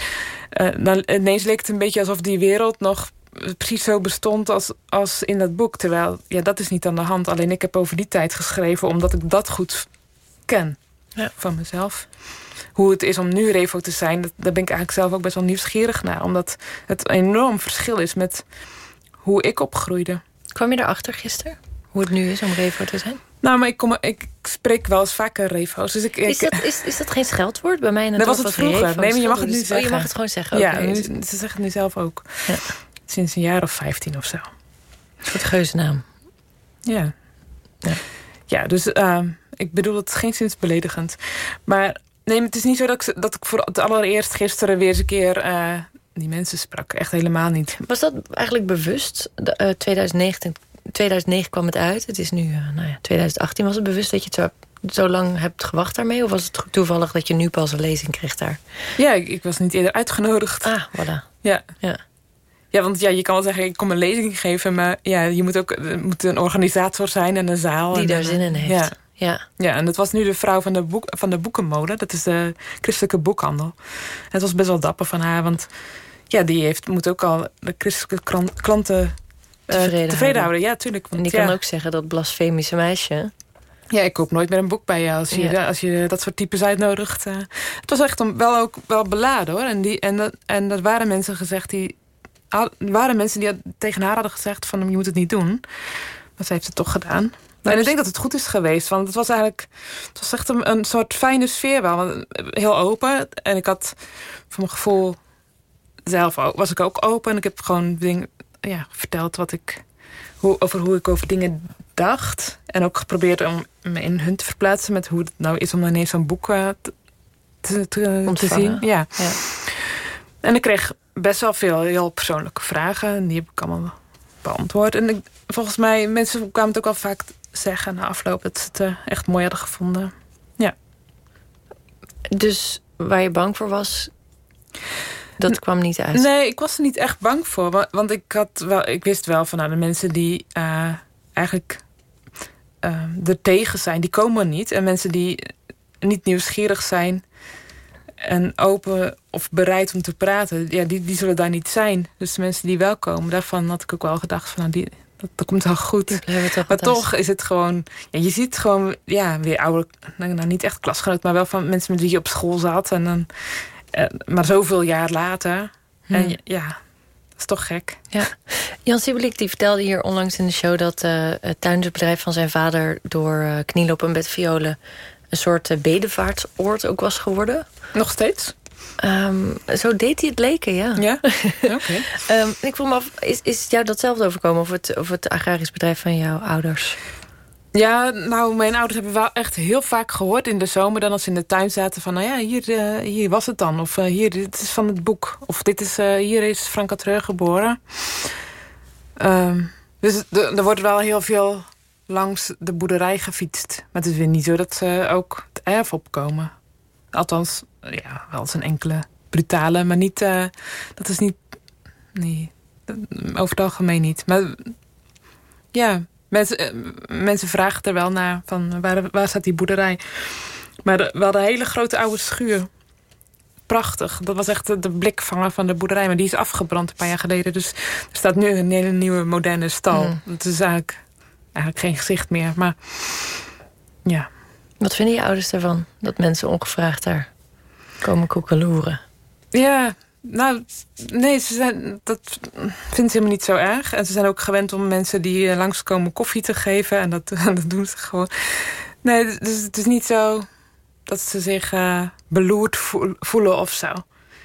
uh, dan, ineens leek het een beetje alsof die wereld nog precies zo bestond als, als in dat boek. Terwijl, ja, dat is niet aan de hand. Alleen ik heb over die tijd geschreven omdat ik dat goed ken ja. van mezelf. Hoe het is om nu revo te zijn, dat, daar ben ik eigenlijk zelf ook best wel nieuwsgierig naar. Omdat het een enorm verschil is met hoe ik opgroeide. Kwam je erachter gisteren? Hoe het nu is om revo te zijn? Nou, maar ik, kom, ik spreek wel eens vaker refo's. Dus ik, ik, is, dat, is, is dat geen scheldwoord bij mij? In dat was het vroeger. Nee, maar je mag het nu zeggen. Oh, je mag het gewoon zeggen. Ja, nu, ze zeggen het nu zelf ook. Ja. Sinds een jaar of vijftien of zo. Wat geuze naam. Ja. Ja, ja dus uh, ik bedoel het geen sinds beledigend. Maar nee, het is niet zo dat ik, dat ik voor het allereerst gisteren weer eens een keer... Uh, die mensen sprak. Echt helemaal niet. Was dat eigenlijk bewust? De, uh, 2019 2009 kwam het uit. Het is nu, uh, nou ja, 2018. Was het bewust dat je het zo, zo, lang hebt gewacht daarmee? Of was het toevallig dat je nu pas een lezing kreeg daar? Ja, ik, ik was niet eerder uitgenodigd. Ah, voilà. Ja. ja. Ja, want ja, je kan wel zeggen, ik kom een lezing geven... maar ja, je moet ook moet een organisator zijn en een zaal. Die en, daar zin in heeft. Ja. Ja. ja, en dat was nu de vrouw van de, boek, van de boekenmolen. Dat is de christelijke boekhandel. En het was best wel dapper van haar, want ja, die heeft, moet ook al de christelijke klanten tevreden, uh, tevreden houden. Ja, tuurlijk. Want, en die ja. kan ook zeggen dat blasfemische meisje... Ja, ik koop nooit meer een boek bij je als je, ja. als je dat soort types uitnodigt. Uh, het was echt wel ook wel beladen hoor. En, die, en, dat, en dat waren mensen gezegd die. Er waren mensen die tegen haar hadden gezegd van je moet het niet doen. Maar ze heeft het toch gedaan. Maar en ik denk dat het goed is geweest. Want het was eigenlijk. Het was echt een, een soort fijne sfeer wel. Want heel open. En ik had voor mijn gevoel. Zelf ook, was ik ook open. En ik heb gewoon dingen ja, verteld wat ik, hoe, over hoe ik over dingen dacht. En ook geprobeerd om me in hun te verplaatsen met hoe het nou is om ineens zo'n boek uh, te, te, te, te zien. Ja. ja. En ik kreeg best wel veel heel persoonlijke vragen. En die heb ik allemaal beantwoord. En ik, volgens mij, mensen kwamen het ook al vaak zeggen na afloop dat ze het uh, echt mooi hadden gevonden. Ja. Dus waar je bang voor was, dat kwam niet uit? Nee, ik was er niet echt bang voor. Want ik, had wel, ik wist wel van nou, de mensen die uh, eigenlijk uh, er tegen zijn, die komen niet. En mensen die niet nieuwsgierig zijn en open of bereid om te praten, ja, die, die zullen daar niet zijn. Dus de mensen die wel komen, daarvan had ik ook wel gedacht van nou, die, dat, dat komt wel goed. Toch maar toch is het gewoon... Ja, je ziet gewoon ja, weer oude... Nou, nou, niet echt klasgenoot, maar wel van mensen met wie je op school zat. En dan, uh, maar zoveel jaar later. Hmm. En ja, dat is toch gek. Ja. Jan Sibelik die vertelde hier onlangs in de show... dat uh, het tuinbedrijf van zijn vader... door uh, knielopen en bedviolen... een soort uh, bedevaartsoord ook was geworden. Nog steeds? Um, zo deed hij het leken, ja. Ja? Oké. Okay. um, ik vroeg me af, is, is jou datzelfde overkomen... of het, of het agrarisch bedrijf van jouw ouders? Ja, nou, mijn ouders hebben wel echt heel vaak gehoord in de zomer... dan als ze in de tuin zaten van, nou ja, hier, uh, hier was het dan. Of uh, hier, dit is van het boek. Of dit is, uh, hier is Frank Treur geboren. Um, dus er wordt wel heel veel langs de boerderij gefietst. Maar het is weer niet zo dat ze ook het erf opkomen. Althans, ja, wel eens een enkele brutale, maar niet... Uh, dat is niet... Nee, over het algemeen niet. Maar ja, mensen, mensen vragen er wel naar van waar, waar staat die boerderij. Maar de, we hadden een hele grote oude schuur. Prachtig. Dat was echt de, de blikvanger van de boerderij. Maar die is afgebrand een paar jaar geleden. Dus er staat nu een hele nieuwe moderne stal. Mm. Dat is eigenlijk, eigenlijk geen gezicht meer. Maar ja. Wat vinden je ouders ervan? Dat mensen ongevraagd daar komen koekeloeren? Ja, nou, nee, ze zijn, dat vinden ze helemaal niet zo erg. En ze zijn ook gewend om mensen die langskomen koffie te geven. En dat, dat doen ze gewoon. Nee, dus het is niet zo dat ze zich uh, beloerd voelen of zo.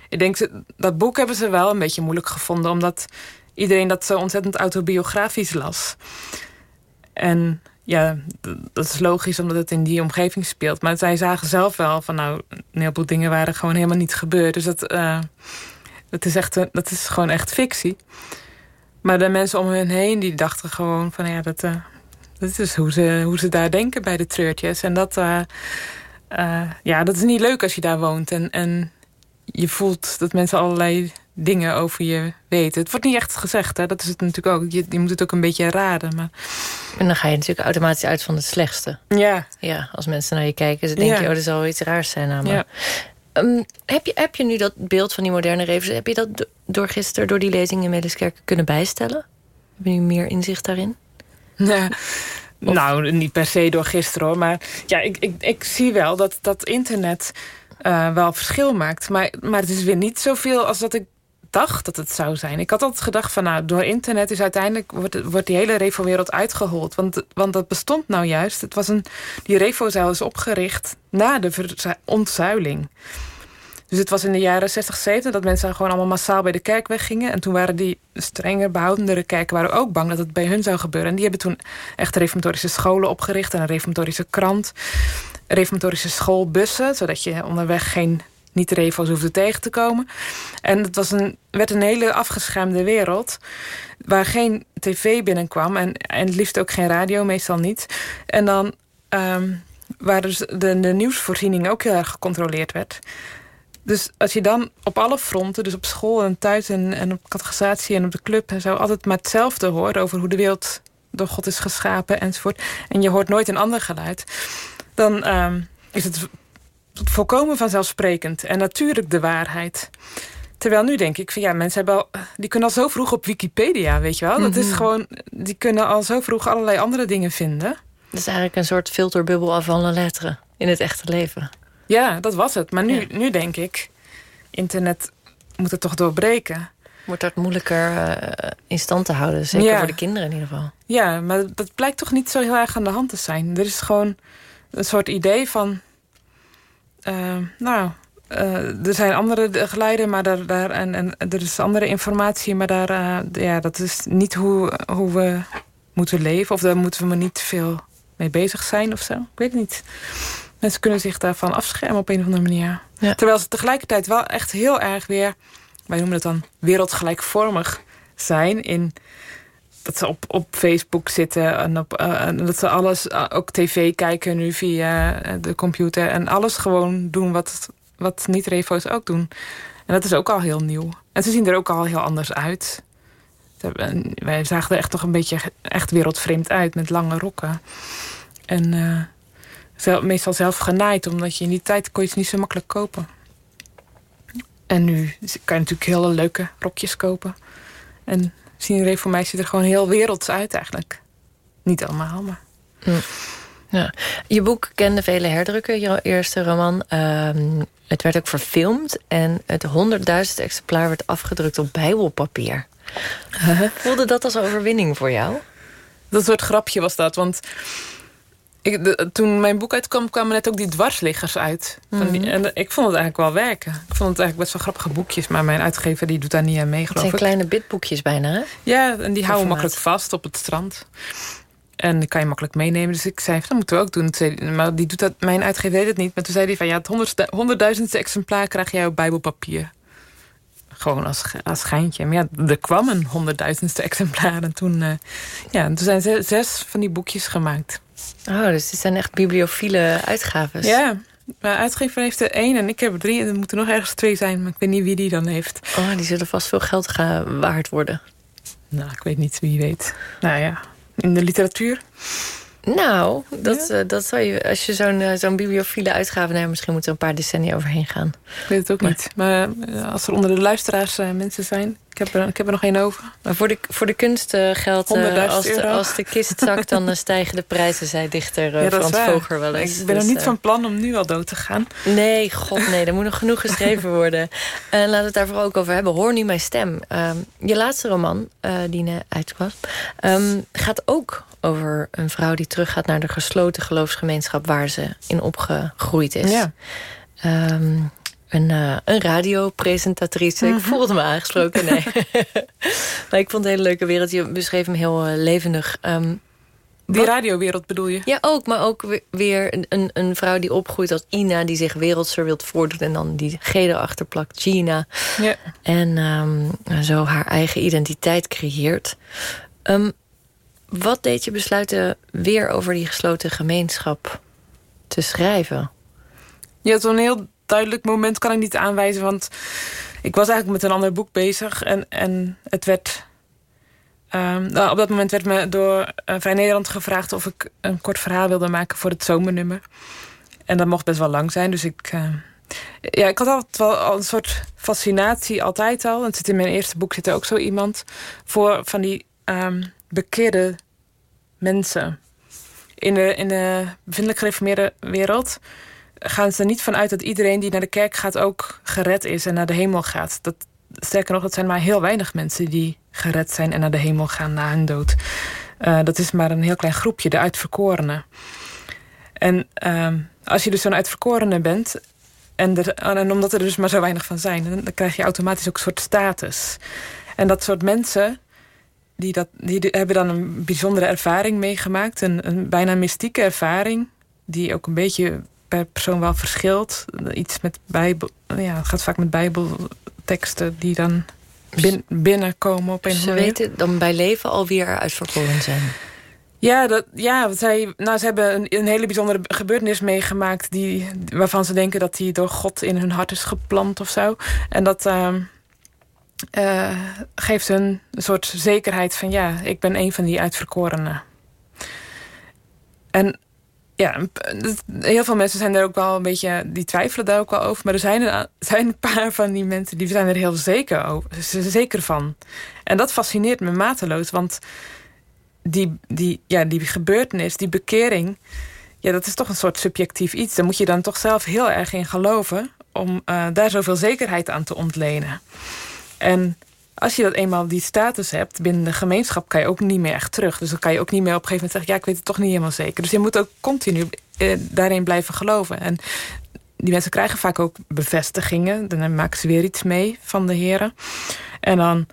Ik denk, dat boek hebben ze wel een beetje moeilijk gevonden. Omdat iedereen dat zo ontzettend autobiografisch las. En ja, dat is logisch omdat het in die omgeving speelt. Maar zij zagen zelf wel van nou, een heleboel dingen waren gewoon helemaal niet gebeurd. Dus dat, uh, dat, is, echt, dat is gewoon echt fictie. Maar de mensen om hen heen die dachten gewoon van ja, dat, uh, dat is hoe ze, hoe ze daar denken bij de treurtjes. En dat, uh, ja, dat is niet leuk als je daar woont. En, en je voelt dat mensen allerlei dingen over je weten. Het wordt niet echt gezegd, hè? dat is het natuurlijk ook. Je, je moet het ook een beetje raden. Maar... En dan ga je natuurlijk automatisch uit van het slechtste. Ja. Ja, als mensen naar je kijken, ze denken, ja. oh, er zal iets raars zijn aan ja. Um, heb, je, heb je nu dat beeld van die moderne revers... heb je dat door gisteren, door die lezing in Meliskerk kunnen bijstellen? Heb je nu meer inzicht daarin? Ja. Of... Nou, niet per se door gisteren hoor. Maar ja, ik, ik, ik zie wel dat, dat internet uh, wel verschil maakt. Maar, maar het is weer niet zoveel als dat ik dacht dat het zou zijn. Ik had altijd gedacht van nou, door internet is uiteindelijk wordt, die hele revo-wereld uitgehold. Want, want dat bestond nou juist. Het was een, die revo-zeil is opgericht na de ontzuiling. Dus het was in de jaren 60, 70 dat mensen gewoon allemaal massaal bij de kerk weggingen. En toen waren die strenger behoudendere kerken waren ook bang dat het bij hun zou gebeuren. En die hebben toen echt reformatorische scholen opgericht en een reformatorische krant. Reformatorische schoolbussen, zodat je onderweg geen niet-revo's hoefde tegen te komen. En het was een, werd een hele afgeschermde wereld... waar geen tv binnenkwam en, en het liefst ook geen radio, meestal niet. En dan um, waar dus de, de nieuwsvoorziening ook heel erg gecontroleerd werd... Dus als je dan op alle fronten, dus op school en thuis en, en op categorisatie en op de club en zo, altijd maar hetzelfde hoort over hoe de wereld door God is geschapen enzovoort. En je hoort nooit een ander geluid. Dan um, is het volkomen vanzelfsprekend en natuurlijk de waarheid. Terwijl nu denk ik van ja, mensen hebben al, die kunnen al zo vroeg op Wikipedia, weet je wel. Dat is gewoon, die kunnen al zo vroeg allerlei andere dingen vinden. Dat is eigenlijk een soort filterbubbel af van letteren in het echte leven. Ja, dat was het. Maar nu, ja. nu denk ik, internet moet het toch doorbreken. Wordt dat moeilijker uh, in stand te houden, zeker ja. voor de kinderen in ieder geval. Ja, maar dat blijkt toch niet zo heel erg aan de hand te zijn. Er is gewoon een soort idee van... Uh, nou, uh, er zijn andere geluiden maar daar, daar, en, en er is andere informatie... maar daar, ja, dat is niet hoe, hoe we moeten leven. Of daar moeten we maar niet veel mee bezig zijn of zo. Ik weet het niet. Mensen kunnen zich daarvan afschermen op een of andere manier. Ja. Terwijl ze tegelijkertijd wel echt heel erg weer... wij noemen het dan wereldgelijkvormig zijn... in dat ze op, op Facebook zitten en, op, uh, en dat ze alles, uh, ook tv kijken nu via de computer... en alles gewoon doen wat, wat niet-refo's ook doen. En dat is ook al heel nieuw. En ze zien er ook al heel anders uit. Wij zagen er echt toch een beetje echt wereldvreemd uit met lange rokken. En... Meestal zelf genaaid, omdat je in die tijd kon je het niet zo makkelijk kopen. En nu kan je natuurlijk hele leuke rokjes kopen. En zien voor mij ziet er gewoon heel werelds uit eigenlijk. Niet allemaal, maar... Ja. Ja. Je boek kende vele herdrukken, je eerste roman. Um, het werd ook verfilmd en het honderdduizend exemplaar werd afgedrukt op bijbelpapier. Voelde dat als overwinning voor jou? Dat soort grapje was dat, want ik, de, toen mijn boek uitkwam, kwamen net ook die dwarsliggers uit. Van die, en ik vond het eigenlijk wel werken. Ik vond het eigenlijk best wel grappige boekjes. Maar mijn uitgever die doet daar niet aan mee, geloof Het zijn kleine bitboekjes bijna, hè? Ja, en die houden makkelijk vast op het strand. En die kan je makkelijk meenemen. Dus ik zei, dat moeten we ook doen. Maar die doet dat, mijn uitgever weet het niet. Maar toen zei hij van, ja, het honderdduizendste exemplaar krijg jij op bijbelpapier. Gewoon als, als schijntje. Maar ja, er kwam een honderdduizendste exemplaar. En toen, uh, ja, toen zijn zes, zes van die boekjes gemaakt. Oh, dus dit zijn echt bibliophile uitgaves. Ja, mijn uitgever heeft er één en ik heb er drie. En er moeten nog ergens twee zijn, maar ik weet niet wie die dan heeft. Oh, die zullen vast veel geld gaan waard worden. Nou, ik weet niet wie weet. Nou ja, in de literatuur. Nou, dat, ja. uh, dat zou je, als je zo'n uh, zo'n bibliophile uitgave neemt... misschien moet er een paar decennia overheen gaan. Ik weet het ook maar. niet. Maar uh, als er onder de luisteraars mensen zijn... Ik heb, er, ik heb er nog één over. Maar voor de, voor de kunst geldt... als, de, als de kist zakt, dan stijgen de prijzen, zei dichter ja, Frans Voger wel eens. Ik ben dus, er niet van plan om nu al dood te gaan. Nee, god nee, er moet nog genoeg geschreven worden. En laten we het daarvoor ook over hebben. Hoor nu mijn stem. Um, je laatste roman, die uitkwam... Um, gaat ook over een vrouw die teruggaat naar de gesloten geloofsgemeenschap... waar ze in opgegroeid is. Ja. Um, een, uh, een radiopresentatrice. Mm -hmm. Ik voelde me aangesproken, nee. maar ik vond het een hele leuke wereld. Je beschreef hem heel uh, levendig. Um, Die radiowereld bedoel je? Ja, ook. Maar ook weer een, een, een vrouw die opgroeit als Ina... die zich wereldser wilt voordoen en dan die G erachter plakt, Gina. Ja. En um, zo haar eigen identiteit creëert. Um, wat deed je besluiten weer over die gesloten gemeenschap te schrijven? Ja, zo'n heel duidelijk moment kan ik niet aanwijzen... want ik was eigenlijk met een ander boek bezig en, en het werd Um, nou, op dat moment werd me door uh, Vrij Nederland gevraagd of ik een kort verhaal wilde maken voor het zomernummer. En dat mocht best wel lang zijn, dus ik. Uh, ja, ik had altijd wel al een soort fascinatie, altijd al. En het zit in mijn eerste boek zit er ook zo iemand voor van die um, bekeerde mensen. In de, in de bevindelijk gereformeerde wereld gaan ze er niet vanuit dat iedereen die naar de kerk gaat ook gered is en naar de hemel gaat. Dat, sterker nog, dat zijn maar heel weinig mensen die gered zijn en naar de hemel gaan na hun dood. Uh, dat is maar een heel klein groepje, de uitverkorenen. En uh, als je dus zo'n uitverkorene bent, en, en, omdat er dus maar zo weinig van zijn, dan krijg je automatisch ook een soort status. En dat soort mensen, die, dat, die hebben dan een bijzondere ervaring meegemaakt, een, een bijna mystieke ervaring, die ook een beetje per persoon wel verschilt. Iets met Bijbel, ja, het gaat vaak met Bijbelteksten die dan bin, binnenkomen op een Ze weten dan bij leven alweer uitverkoren zijn. Ja, dat, ja zij, nou, ze hebben een, een, hele bijzondere gebeurtenis meegemaakt... Die, waarvan ze denken dat die door God in hun hart is geplant of zo. En dat uh, uh, geeft hun een soort zekerheid van... ja, ik ben een van die uitverkorenen. En ja, heel veel mensen zijn er ook wel een beetje... die twijfelen daar ook wel over. Maar er zijn een, zijn een paar van die mensen die zijn er heel zeker, over, zeker van. En dat fascineert me mateloos. Want die, die, ja, die gebeurtenis, die bekering... ja, dat is toch een soort subjectief iets. Daar moet je dan toch zelf heel erg in geloven... om uh, daar zoveel zekerheid aan te ontlenen. En als je dat eenmaal die status hebt binnen de gemeenschap... kan je ook niet meer echt terug. Dus dan kan je ook niet meer op een gegeven moment zeggen... ja, ik weet het toch niet helemaal zeker. Dus je moet ook continu eh, daarin blijven geloven. En die mensen krijgen vaak ook bevestigingen. Dan maken ze weer iets mee van de heren. En dan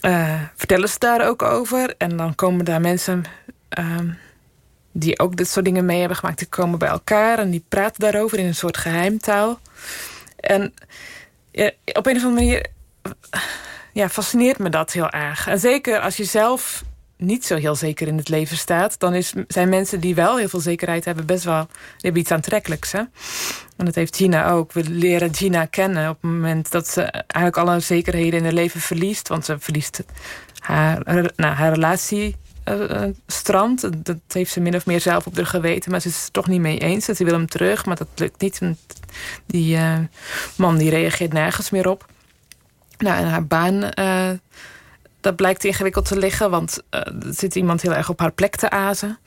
uh, vertellen ze daar ook over. En dan komen daar mensen... Uh, die ook dit soort dingen mee hebben gemaakt... die komen bij elkaar en die praten daarover in een soort geheimtaal. En op een of andere manier ja, fascineert me dat heel erg. En zeker als je zelf niet zo heel zeker in het leven staat... dan is, zijn mensen die wel heel veel zekerheid hebben... best wel iets aantrekkelijks. Hè? En dat heeft Gina ook. We leren Gina kennen op het moment dat ze eigenlijk alle zekerheden in haar leven verliest. Want ze verliest haar, nou, haar relatie uh, strand. Dat heeft ze min of meer zelf op de geweten. Maar ze is het toch niet mee eens. Ze wil hem terug, maar dat lukt niet. Die uh, man die reageert nergens meer op. Nou, en haar baan, uh, dat blijkt ingewikkeld te liggen... want uh, er zit iemand heel erg op haar plek te azen.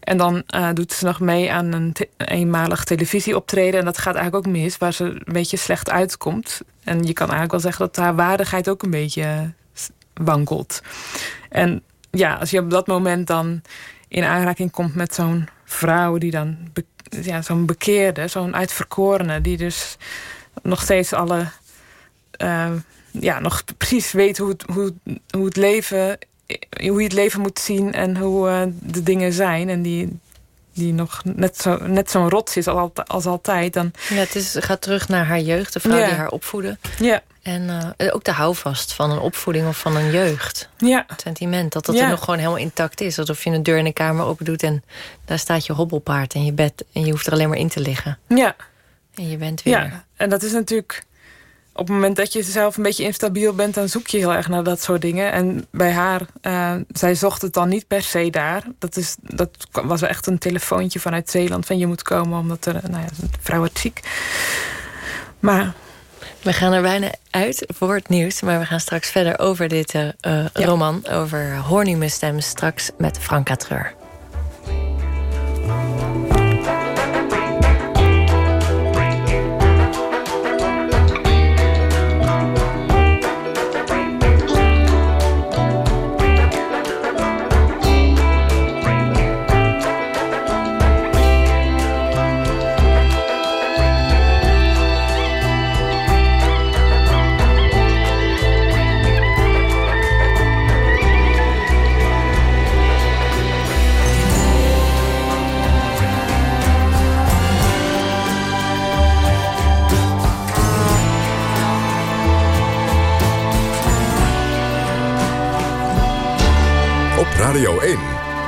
En dan uh, doet ze nog mee aan een eenmalig televisieoptreden... en dat gaat eigenlijk ook mis, waar ze een beetje slecht uitkomt. En je kan eigenlijk wel zeggen dat haar waardigheid ook een beetje wankelt. En ja, als je op dat moment dan in aanraking komt met zo'n vrouw... die dan, ja, zo'n bekeerde, zo'n uitverkorene... die dus nog steeds alle... ja, nog precies weet hoe het, hoe, hoe het leven, hoe je het leven moet zien en hoe uh, de dingen zijn. En die, die nog net zo'n net zo rots is als, als altijd. Dan... Ja, het is, gaat terug naar haar jeugd, de vrouw ja. die haar opvoedde. Ja. En uh, ook de houvast van een opvoeding of van een jeugd. Ja. Het sentiment, dat dat ja. er nog gewoon helemaal intact is. Alsof je een deur in de kamer open doet en daar staat je hobbelpaard in je bed. En je hoeft er alleen maar in te liggen. Ja. En je bent weer... Ja, en dat is natuurlijk op het moment dat je zelf een beetje instabiel bent... dan zoek je heel erg naar dat soort dingen. En bij haar, uh, zij zocht het dan niet per se daar. Dat, is, dat was echt een telefoontje vanuit Zeeland... van je moet komen omdat er, nou ja, een vrouw wordt ziek. Maar... We gaan er bijna uit voor het nieuws... maar we gaan straks verder over dit uh, ja. roman... over Hornimustem straks met Franka Treur.